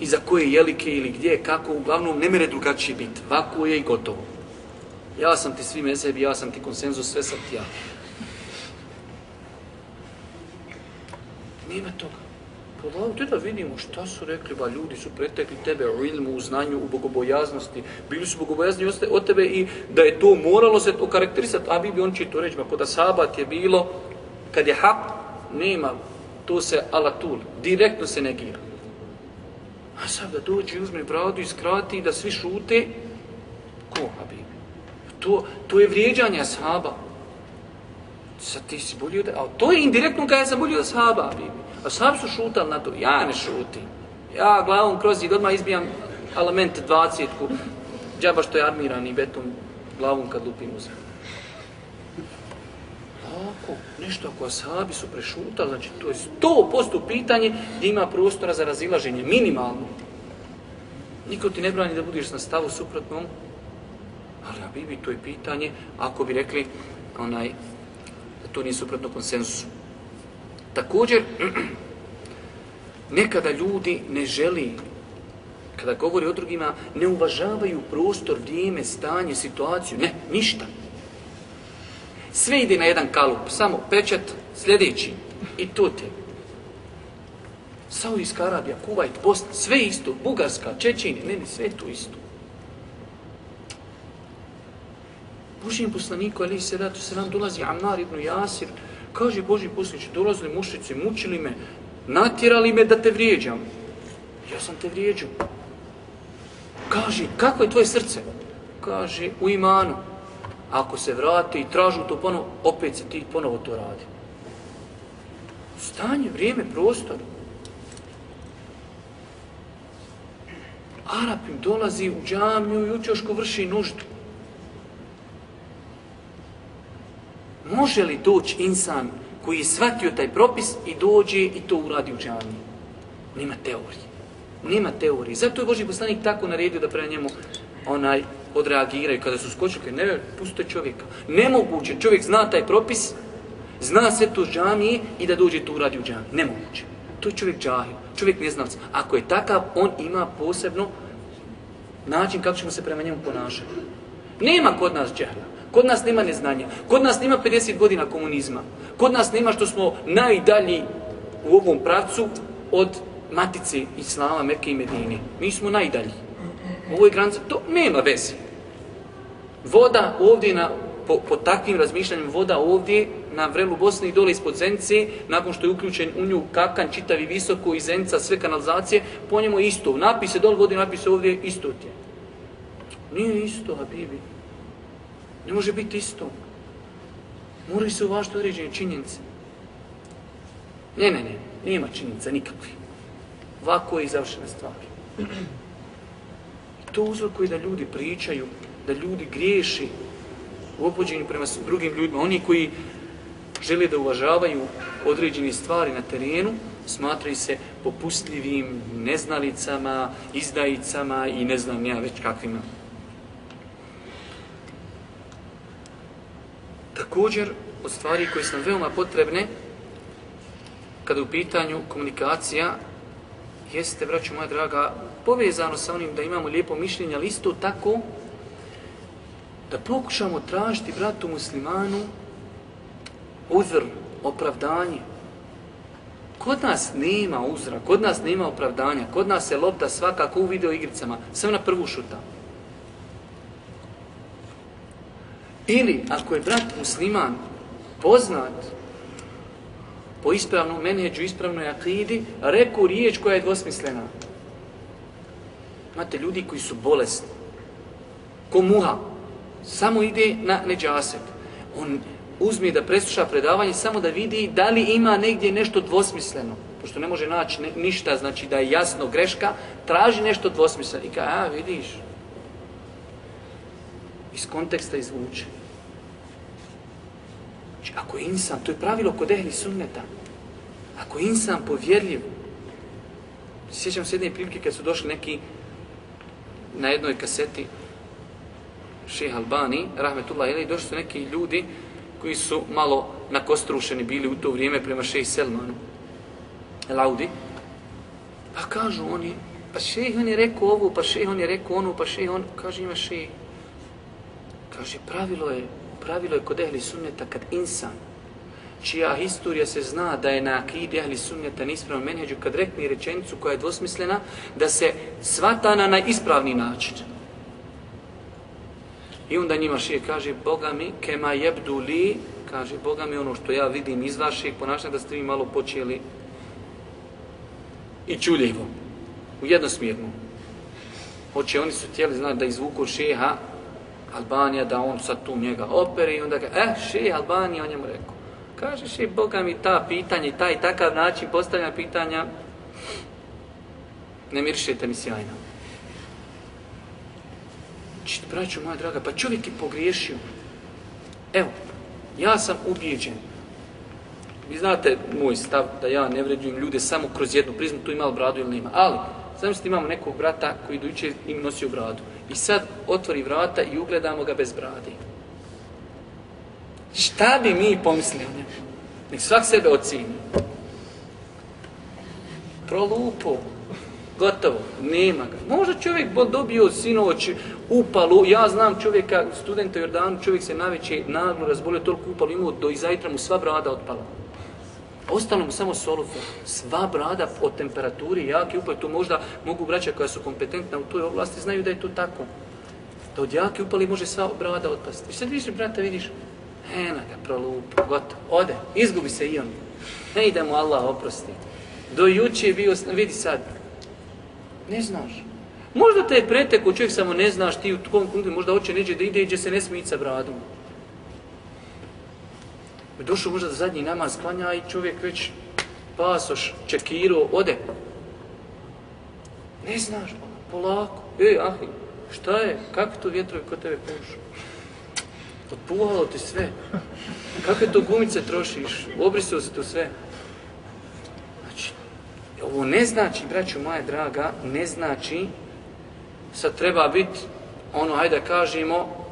iza koje jelike ili gdje, kako, uglavnom ne mere drugačije biti. Vako je i gotovo. Ja sam ti svi mezebi, ja sam ti konsenzus, sve sam ti ja. Nema toga. Pa Pogledaj, te da vidimo šta su rekli, ba ljudi su pretekli tebe u ilmu, u znanju, u bogobojaznosti, bili su bogobojazni od tebe i da je to moralo se okarakterisati, a bi bi on će to reći, kod sabat je bilo, kad je hak, nema, to se alatul, direktno se negira. A sad da dođe, uzme bradu i skrati da svi šute, ko, Habibi? To, to je vrijeđanje sahaba. Sad ti si bolji da... A to je indirektno kada je sam bolji od sahaba, bibi. A sahab su šutali na to, ja ne šutim. Ja glavom kroz zid odmah izbijam element 20-ku. Džaba što je armiran i beton glavom kad lupim u zemlju. Ako, nešto ako sahabi su prešutali, znači to je sto posto pitanje gdje ima prostora za razilaženje, minimalno. Niko ti ne brani da budiš na stavu suprotnom, ali a bibi, to je pitanje, ako bi rekli, onaj, to nije suprotno konsensusu. Također, nekada ljudi ne želi, kada govori o drugima, ne uvažavaju prostor, vrijeme, stanje, situaciju. Ne, ništa. Sve ide na jedan kalup, samo pečat, sljedeći. I to te. Saudijska Arabija, Kuvajt, Bosna, sve isto. Bugarska, Čečini, ne, ne, sve to isto. Božijem poslaniku, ali se da, to se nam dolazi Amnar ibn Jasir, Kaže Boži posljednici, dolazili mušici, mučili me, natjerali me da te vrijeđam. Ja sam te vrijeđao. Kaže, kako je tvoje srce? Kaže, u imanu. Ako se vrati i tražu to ponovo, opet se ti ponovo to radi. Stanje, vrijeme, prostor. Arapim dolazi u džamiju i učioško vrši nuždu. Može li doći insan koji je shvatio taj propis i dođe i to uradi u džami. Nema teorije. Nema teorije. Zato je Boži poslanik tako naredio da prema njemu onaj odreagiraju kada su skočili. Ne, pusto čovjeka. Nemoguće. Čovjek zna taj propis, zna sve to džamije i da dođe to uradi u džami. Nemoguće. To je čovjek džahil. Čovjek neznavac. Ako je takav, on ima posebno način kako ćemo se prema njemu ponašati. Nema kod nas džahla. Kod nas nema neznanja. Kod nas nema 50 godina komunizma. Kod nas nema što smo najdalji u ovom pravcu od matice Islama, Mekke i Medine. Mi smo najdalji. U ovoj granica, to nema veze. Voda ovdje na, po, po takvim razmišljanjem, voda ovdje na vrelu Bosne i dole ispod Zence, nakon što je uključen u nju kakan, čitavi visoko i Zenca, sve kanalizacije, po njemu isto. Napise dole vodi, napise ovdje, isto ti je. Nije isto, Habibi. Ne može biti isto. Moraju se uvažiti određene činjenice. Ne, ne, ne, nema činjenica nikakve. Ovako je i završena stvar. I to uzrokuje da ljudi pričaju, da ljudi griješi u opođenju prema drugim ljudima. Oni koji žele da uvažavaju određene stvari na terenu, smatraju se popustljivim neznalicama, izdajicama i ne znam ja već kakvima. Također, od stvari koje su nam veoma potrebne, kada u pitanju komunikacija, jeste, braću moja draga, povezano sa onim da imamo lijepo mišljenje, ali isto tako da pokušamo tražiti bratu muslimanu uzr, opravdanje. Kod nas nema uzra, kod nas nema opravdanja, kod nas se lopta svakako u video igricama, samo na prvu šuta. Ili, ako je brat musliman poznat po ispravnom menheđu, ispravnoj akidi, reku riječ koja je dvosmislena. Imate ljudi koji su bolesni. Ko muha. Samo ide na neđaset. On uzme da presluša predavanje samo da vidi da li ima negdje nešto dvosmisleno. Pošto ne može naći ništa, znači da je jasno greška, traži nešto dvosmisleno. I kaže, a vidiš, iz konteksta izvuče. Znači, ako je insan, to je pravilo kod ehli sunneta, ako je insan povjerljiv, sjećam se jedne prilike kad su došli neki na jednoj kaseti ših Albani, rahmetullah ili došli su neki ljudi koji su malo nakostrušeni bili u to vrijeme prema šehi Selmanu, Laudi, pa kažu oni, pa šehi on je rekao ovo, pa šehi on je rekao ono, pa šehi on, kaže ima šehi, kaže pravilo je, pravilo je kod ehli sunneta kad insan, čija historija se zna da je na akidi ehli sunneta nispravno menheđu, kad rekne rečenicu koja je dvosmislena, da se svatana na ispravni način. I onda njima šije kaže, Boga mi, kema jebdu li, kaže, Boga mi ono što ja vidim iz vašeg ponašanja, da ste vi malo počeli i čuljivo, u jednosmjernu. Hoće, oni su htjeli znati da izvuku šeha, Albanija, da on sad tu njega opere i onda kaže, eh, še Albanija, on njemu rekao. Kaže, še Boga mi ta pitanja i taj takav način postavljanja pitanja, ne mirišete mi sjajno. Čit, braću moja draga, pa čovjek je pogriješio. Evo, ja sam ubijeđen. Vi znate moj stav da ja ne vređujem ljude samo kroz jednu prizmu, tu imao bradu ili nema. Ali, znam imamo nekog brata koji dojuče im nosio bradu. I sad otvori vrata i ugledamo ga bez brade. Šta bi mi pomislili o njemu? Nek svak sebe ocini. Prolupo. Gotovo. Nema ga. Možda čovjek bo dobio sinoć upalu. Ja znam čovjeka, studenta u Jordanu, čovjek se naveće naglo razbolio toliko upalu imao do i zajtra mu sva brada otpala. Ostalo mu samo solufer. Sva brada po temperaturi jake upale, to možda mogu braća koja su kompetentna u toj oblasti, znaju da je to tako. Da od jake upali može sva brada otpasti. I sad vidiš, brata, vidiš, ena ga prolupa, gotovo, ode, izgubi se i on. Ne ide mu Allah oprosti. Do juče je bio, vidi sad, ne znaš. Možda te je pretek, čovjek samo ne znaš, ti u tom kundu, možda hoće neđe da ide, iđe se ne smije sa bradom došao možda za zadnji namaz klanja i čovjek već pasoš, čekiro, ode. Ne znaš, ono, polako. Ej, ahi, šta je? Kako to vjetrovi kod tebe pušu? Otpuhalo ti sve. Kakve to gumice trošiš? Obrisao se to sve. Znači, ovo ne znači, braću moja draga, ne znači sad treba biti ono, hajde kažemo,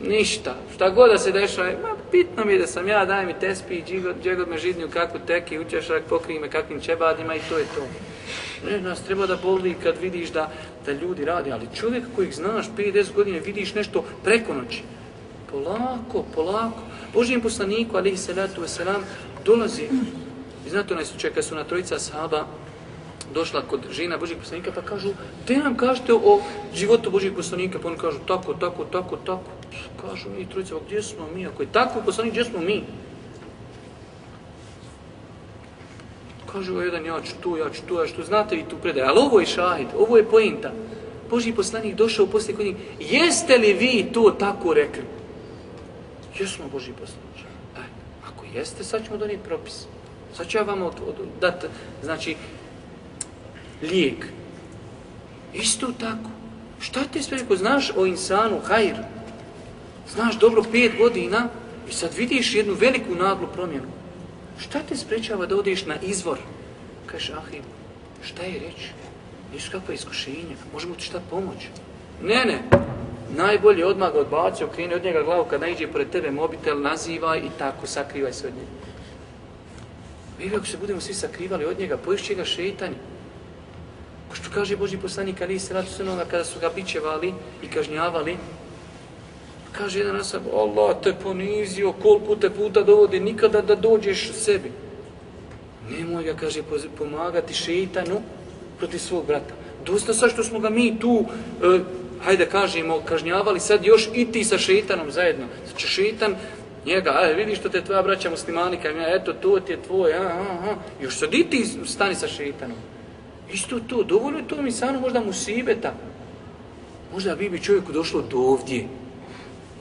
ništa. Šta god da se dešava, ma bitno mi je da sam ja, daj mi tespi, gdje džegod me židnju, kako teki, učešak, pokrij me kakvim čebadima i to je to. Ne, nas treba da boli kad vidiš da, da ljudi radi, ali čovjek kojeg znaš 5-10 godine vidiš nešto preko noći. Polako, polako. Božijem poslaniku, alihi salatu wasalam, dolazi. I znate onaj slučaj kad su na trojica sahaba došla kod žena Božijeg poslanika pa kažu, te nam kažete o životu Božijeg poslanika, pa oni kažu tako, tako, tako, tako. Kažu mi trojica, gdje smo mi? Ako je tako poslanik, gdje smo mi? Kažu ovo jedan, ja ću tu, ja ću tu, ja ću tu, znate vi tu predaj. Ali ovo je šahid, ovo je pojenta. Boži poslanik došao poslije kod njih, jeste li vi to tako rekli? Jesmo Boži poslanik. E, ako jeste, sad ćemo donijeti propis. Sad ću ja vam od, od, dati, znači, lijek. Isto tako. Šta ti sve rekao, znaš o insanu, hajru znaš dobro pet godina i sad vidiš jednu veliku naglu promjenu. Šta te sprečava da odeš na izvor? Kaže, Ahim, šta je reći? Nisu kakva iskušenja, možemo ti šta pomoći? Ne, ne, najbolje odmah ga odbaci, okreni od njega glavu kad najđe pored tebe mobitel, nazivaj i tako, sakrivaj se od njega. Vidi, ako se budemo svi sakrivali od njega, pojišće ga šetanje. Ko što kaže Boži poslanik Ali se ratu kada su ga bićevali i kažnjavali, kaže jedan asab, Allah te ponizio, koliko puta puta dovodi, nikada da dođeš sebi. Nemoj ga, kaže, pomagati šeitanu protiv svog brata. Dosta sa što smo ga mi tu, eh, hajde kažemo, kažnjavali, sad još i ti sa šeitanom zajedno. Znači šeitan, njega, aj, vidi što te tvoja braća muslimani, kaže, eto, to ti je tvoj, aha, aha. Još sad i ti stani sa šeitanom. Isto to, dovoljno je to mi sanu možda musibeta. Možda bi bi čovjeku došlo do ovdje.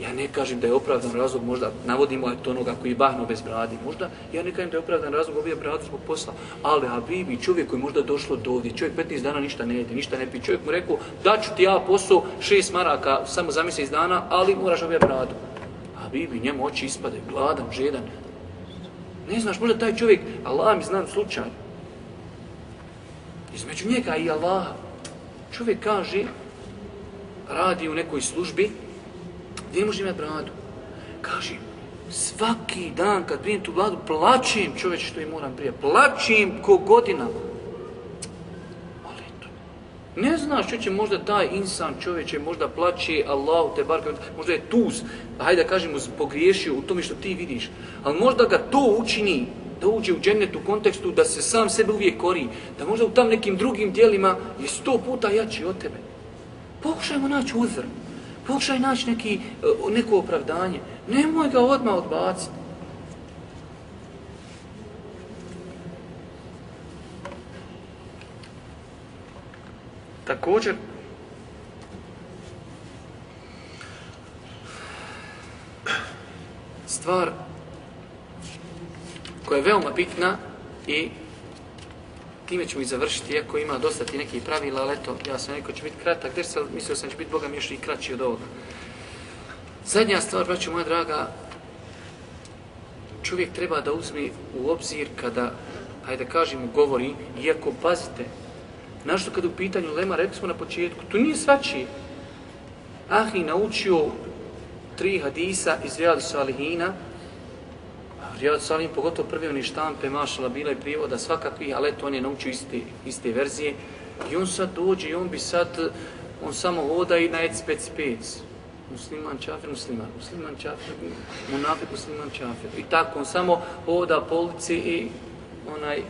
Ja ne kažem da je opravdan razlog, možda navodimo je to onoga koji bahno bez bradi. Možda ja ne kažem da je opravdan razlog ovdje bradu zbog posla. Ali a bibi čovjek koji možda došlo do ovdje, čovjek 15 dana ništa ne jede, ništa ne pi. Čovjek mu rekao da ću ti ja posao šest maraka samo za mjesec dana, ali moraš obije bradu. A bibi njemu oči ispade, gladan, žedan. Ne znaš, možda taj čovjek, Allah mi znam slučaj, između njega i Allaha. Čovjek kaže, radi u nekoj službi, ne može imati bradu? Kaže, svaki dan kad prijem tu bradu, plaćem čovječ što im moram prije, plaćem ko godinama. Ali to, ne znaš što će možda taj insan čovječe, možda plaće Allahu te barke, možda je tuz, hajde da kažemo, pogriješio u tome što ti vidiš, ali možda ga to učini da uđe u džennet u kontekstu da se sam sebe uvijek kori, da možda u tam nekim drugim dijelima je sto puta jači od tebe. Pokušajmo naći uzr, pokušaj naći neki, e, neko opravdanje. Nemoj ga odmah odbaciti. Također, stvar koja je veoma bitna i time ćemo i završiti, iako ima dosta ti nekih pravila, ali eto, ja sam neko će biti kratak, gdje sam mislio sam će biti Boga mi još i kraći od ovoga. Zadnja stvar, braću moja draga, čovjek treba da uzmi u obzir kada, hajde kažemo, govori, iako pazite, našto kad u pitanju Lema, rekli smo na početku, tu nije svačiji. Ahi naučio tri hadisa iz Rijadu Salihina, Rijad Salim, pogotovo prvi oni štampe, mašala, bila je prijevoda svakakvih, ali eto, on je naučio iste, iste verzije. I on sad dođe i on bi sad, on samo voda i na ec pec pec. Musliman čafir, musliman, musliman čafir, munafik, musliman čafir. I tako, on samo voda po ulici i onaj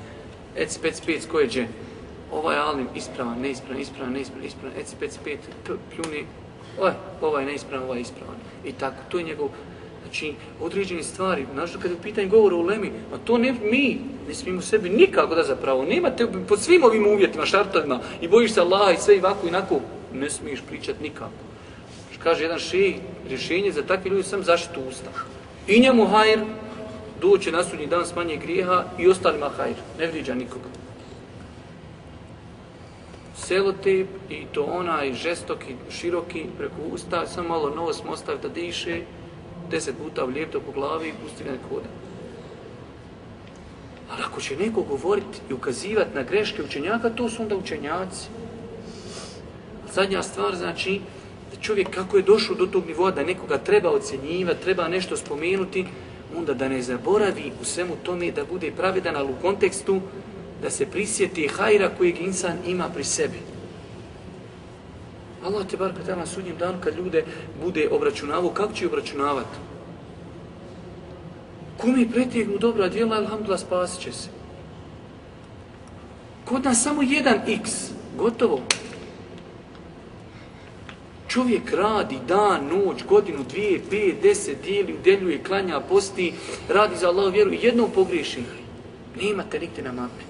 ec pec pec ko je Ovaj alim ispravan, neispravan, ispravan, neispravan, ispravan, ec pec pec, pljuni, oj, ovaj neispravan, ovaj ispravan. I tako, to je njegov Znači, određene stvari, našto kada je pitanje govora u Lemi, a to ne mi, ne smijemo sebi nikako da zapravo, nema te pod svim ovim uvjetima, šartovima, i bojiš se Allaha i sve i ovako i nako, ne smiješ pričati nikako. Što kaže jedan šeji, rješenje za takve ljudi sam zaštitu usta. I njemu hajr, doće na sudnji dan s manje grijeha i ostalima hajr, ne vriđa nikoga. selotip i to onaj žestoki, široki, preko usta, samo malo nos mostav da diše, deset puta vlijepto po glavi i pusti ga nek hoda. Ali ako će neko govoriti i ukazivati na greške učenjaka, to su onda učenjaci. Zadnja stvar znači da čovjek kako je došao do tog nivoa da nekoga treba ocjenjivati, treba nešto spomenuti, onda da ne zaboravi u svemu tome da bude pravedan, ali u kontekstu da se prisjeti hajra kojeg insan ima pri sebi. Allah te bar kada na sudnjem danu kad ljude bude obračunavao, kako će obračunavati? Kome mi pretjegnu dobra djela, alhamdulillah, spasit će se. Kod nas samo jedan x, gotovo. Čovjek radi dan, noć, godinu, dvije, pet, deset, dijeli, udeljuje, klanja, posti, radi za Allah vjeru i jednom pogriješi. Nemate nigde na mapi.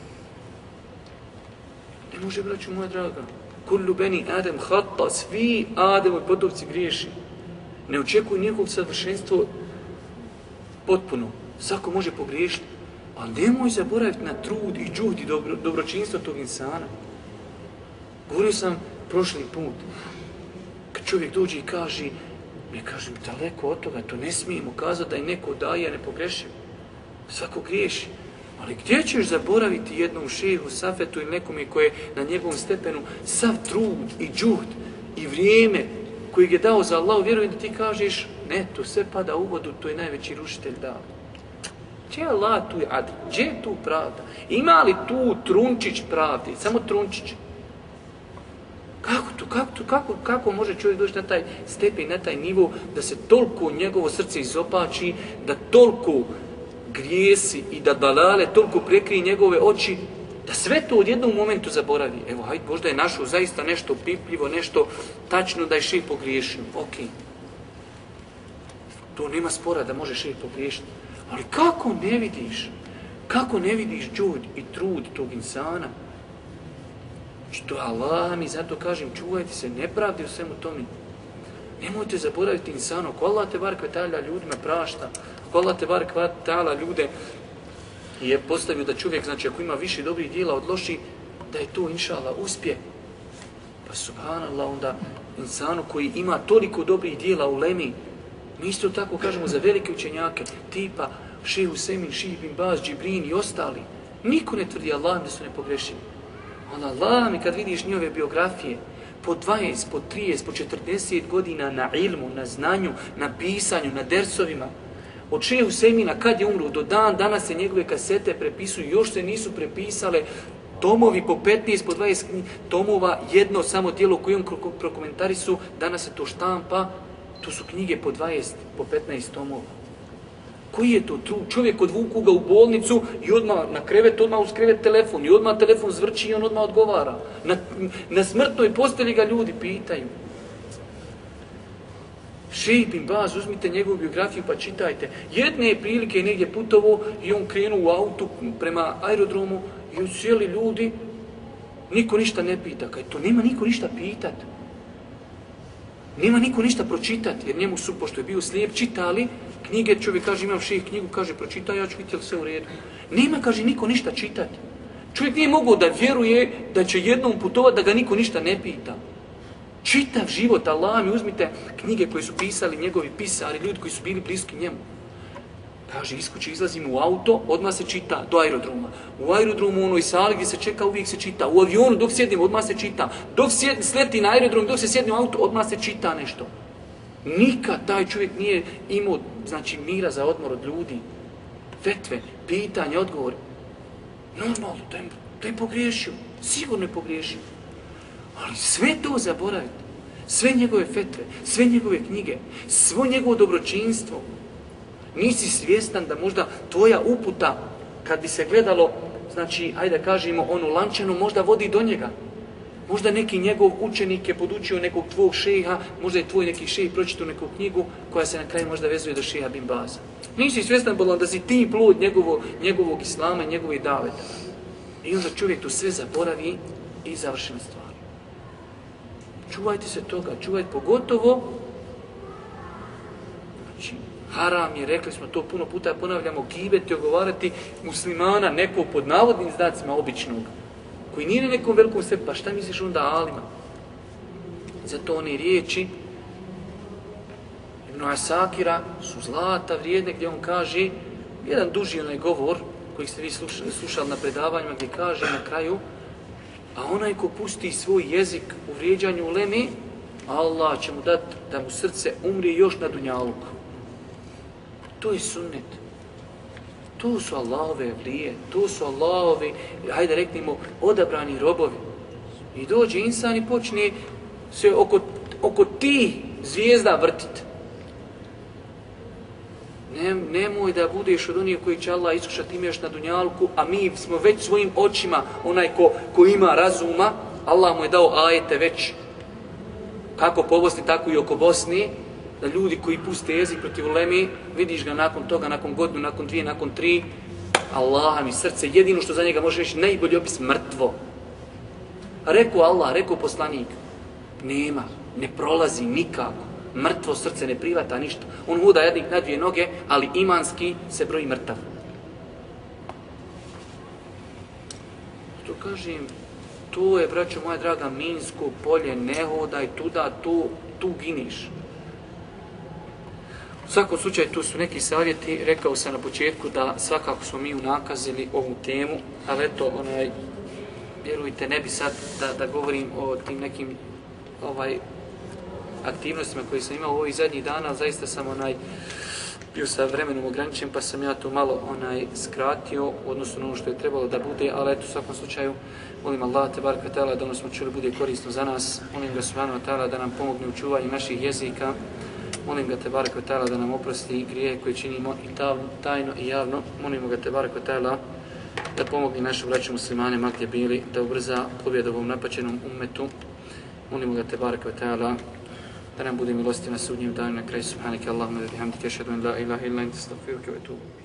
Ne može, braću moja draga. Kullu beni Adem hata, svi Ademovi potomci griješi. Ne očekuj njegovog savršenstvo potpuno. Svako može pogriješiti. Ali nemoj zaboraviti na trud i džuhd i dobro, dobročinstvo tog insana. Govorio sam prošli put. Kad čovjek dođe i kaže, ne kažem daleko od toga, to ne smijemo kazati da je neko daje, ne pogrešio. Svako griješi. Ali gdje ćeš zaboraviti jednom šehu, safetu ili nekome koji je na njegovom stepenu sav trud i džuht i vrijeme koji je dao za Allah, vjerujem da ti kažeš, ne, to sve pada u vodu, to je najveći rušitelj dao. Gdje je Allah tu je adl? Gdje je tu pravda? Ima li tu trunčić pravde? Samo trunčić. Kako to, kako to, kako, kako može čovjek doći na taj stepen, na taj nivo, da se toliko njegovo srce izopači, da toliko grijesi i da dalale toliko prekrije njegove oči, da sve to u jednom momentu zaboravi. Evo, hajde, možda je našo zaista nešto pipljivo, nešto tačno da je šir pogriješio. Ok. To nema spora da može šir pogriješiti. Ali kako ne vidiš? Kako ne vidiš džud i trud tog insana? Što Allah mi zato kažem, čuvajte se, nepravdi u svemu tome. Nemojte zaboraviti insano, ko Allah te bar kvetalja ljudima prašta, Allah te bar ta'ala ljude je postavio da čovjek, znači ako ima više dobrih dijela od loši, da je to inša Allah uspje. Pa subhanallah onda insanu koji ima toliko dobrih dijela u lemi, mi isto tako kažemo za velike učenjake, tipa Šehu Semin, Ših bin Baz, Džibrin i ostali, niko ne tvrdi Allah da su ne pogrešili. Onda Allah mi kad vidiš njove biografije, po 20, po 30, po 40 godina na ilmu, na znanju, na pisanju, na dersovima. Od Šehu Husemina kad je umro, do dan danas se njegove kasete prepisuju, još se nisu prepisale tomovi po 15, po 20 tomova, jedno samo tijelo koje on prokomentari su, danas se to štampa, to su knjige po 20, po 15 tomova. Koji je to trud? Čovjek odvuku ga u bolnicu i odmah na krevet, odmah uz krevet telefon i odmah telefon zvrči i on odmah odgovara. Na, na smrtnoj postelji ga ljudi pitaju. Šejh bin Baz, uzmite njegovu biografiju pa čitajte. Jedne je prilike negdje putovo i on krenuo u autu prema aerodromu i usijeli ljudi, niko ništa ne pita. Kaj to nema niko ništa pitat. Nema niko ništa pročitati, jer njemu su, pošto je bio slijep, čitali, knjige, čovjek kaže imam šejh knjigu, kaže pročitaj, ja ću vidjeti sve u redu. Nema, kaže, niko ništa čitat. Čovjek nije mogao da vjeruje da će jednom putovat da ga niko ništa ne pita. Čitav život, Allah mi uzmite knjige koje su pisali njegovi pisari, ljudi koji su bili bliski njemu. Kaže, iskući, izlazim u auto, odmah se čita do aerodroma. U aerodromu, u onoj sali gdje se čeka, uvijek se čita. U avionu, dok sjedim, odmah se čita. Dok sleti na aerodrom, dok se sjedim u auto, odmah se čita nešto. Nikad taj čovjek nije imao znači, mira za odmor od ljudi. Fetve, pitanje, odgovor. Normalno, da je, da je pogriješio. Sigurno je pogriješio. Ali sve to zaboravite. Sve njegove fetve, sve njegove knjige, svo njegovo dobročinstvo. Nisi svjestan da možda tvoja uputa, kad bi se gledalo, znači, ajde kažemo, onu lančanu, možda vodi do njega. Možda neki njegov učenik je podučio nekog tvog šeha, možda je tvoj neki šejh pročitao neku knjigu koja se na kraju možda vezuje do šeha bin Baza. Nisi svjestan bolan da si ti plod njegovo, njegovog islama, njegove daveta. I onda čovjek to sve zaboravi i završena stvar. Čuvajte se toga, čuvajte pogotovo znači, haram je, rekli smo to puno puta, ponavljamo, gibeti, ogovarati muslimana, neko pod navodnim znacima običnog koji nije na nekom velikom sebi, pa šta misliš onda alima? Zato one riječi Ibn Asakira su zlata vrijedne gdje on kaže jedan duži onaj govor koji ste vi slušali, slušali na predavanjima gdje kaže na kraju a onaj ko pusti svoj jezik u vrijeđanju ulemi, Allah će mu dati da mu srce umrije još na dunjaluku. To je sunnet. To su Allahove vlije, to su Allahove, hajde reknimo, odabrani robovi. I dođe insan i počne se oko, oko ti zvijezda vrtiti. Ne, nemoj da budeš od onih koji će Allah iskušati imeš na dunjalku, a mi smo već svojim očima, onaj ko, ko ima razuma, Allah mu je dao ajete već kako po Bosni, tako i oko Bosni, da ljudi koji puste jezik protiv ulemi, vidiš ga nakon toga, nakon godinu, nakon dvije, nakon tri, Allah mi srce, jedino što za njega može reći, najbolji opis, mrtvo. Reku Allah, reku poslanik, nema, ne prolazi nikako, mrtvo srce ne privata ništa. On huda jednik na dvije noge, ali imanski se broji mrtav. To kažem, to je, braćo moja draga, minsko polje, ne hodaj tuda, tu, tu giniš. U svakom slučaju, tu su neki savjeti, rekao sam na početku da svakako smo mi unakazili ovu temu, ali eto, onaj, vjerujte, ne bi sad da, da govorim o tim nekim ovaj aktivnostima koje sam imao u ovih zadnjih dana, zaista sam onaj bio sa vremenom ograničen, pa sam ja to malo onaj skratio, odnosno ono što je trebalo da bude, ali eto, u svakom slučaju, molim Allah, te barka tala, da ono smo čuli bude korisno za nas, molim ga subhanahu ta'ala da nam pomogne u čuvanju naših jezika, molim ga te barka tala da nam oprosti grije koje činimo i tajno i javno, molim ga te barka tala da pomogne našim braćim muslimanima gdje bili, da ubrza pobjedu ovom napačenom umetu, molimo ga te barka tala da nam bude milosti na sudnjem danu na kraju subhanike Allahumma da bihamdike ashhadu an la ilaha illa anta astaghfiruka wa atubu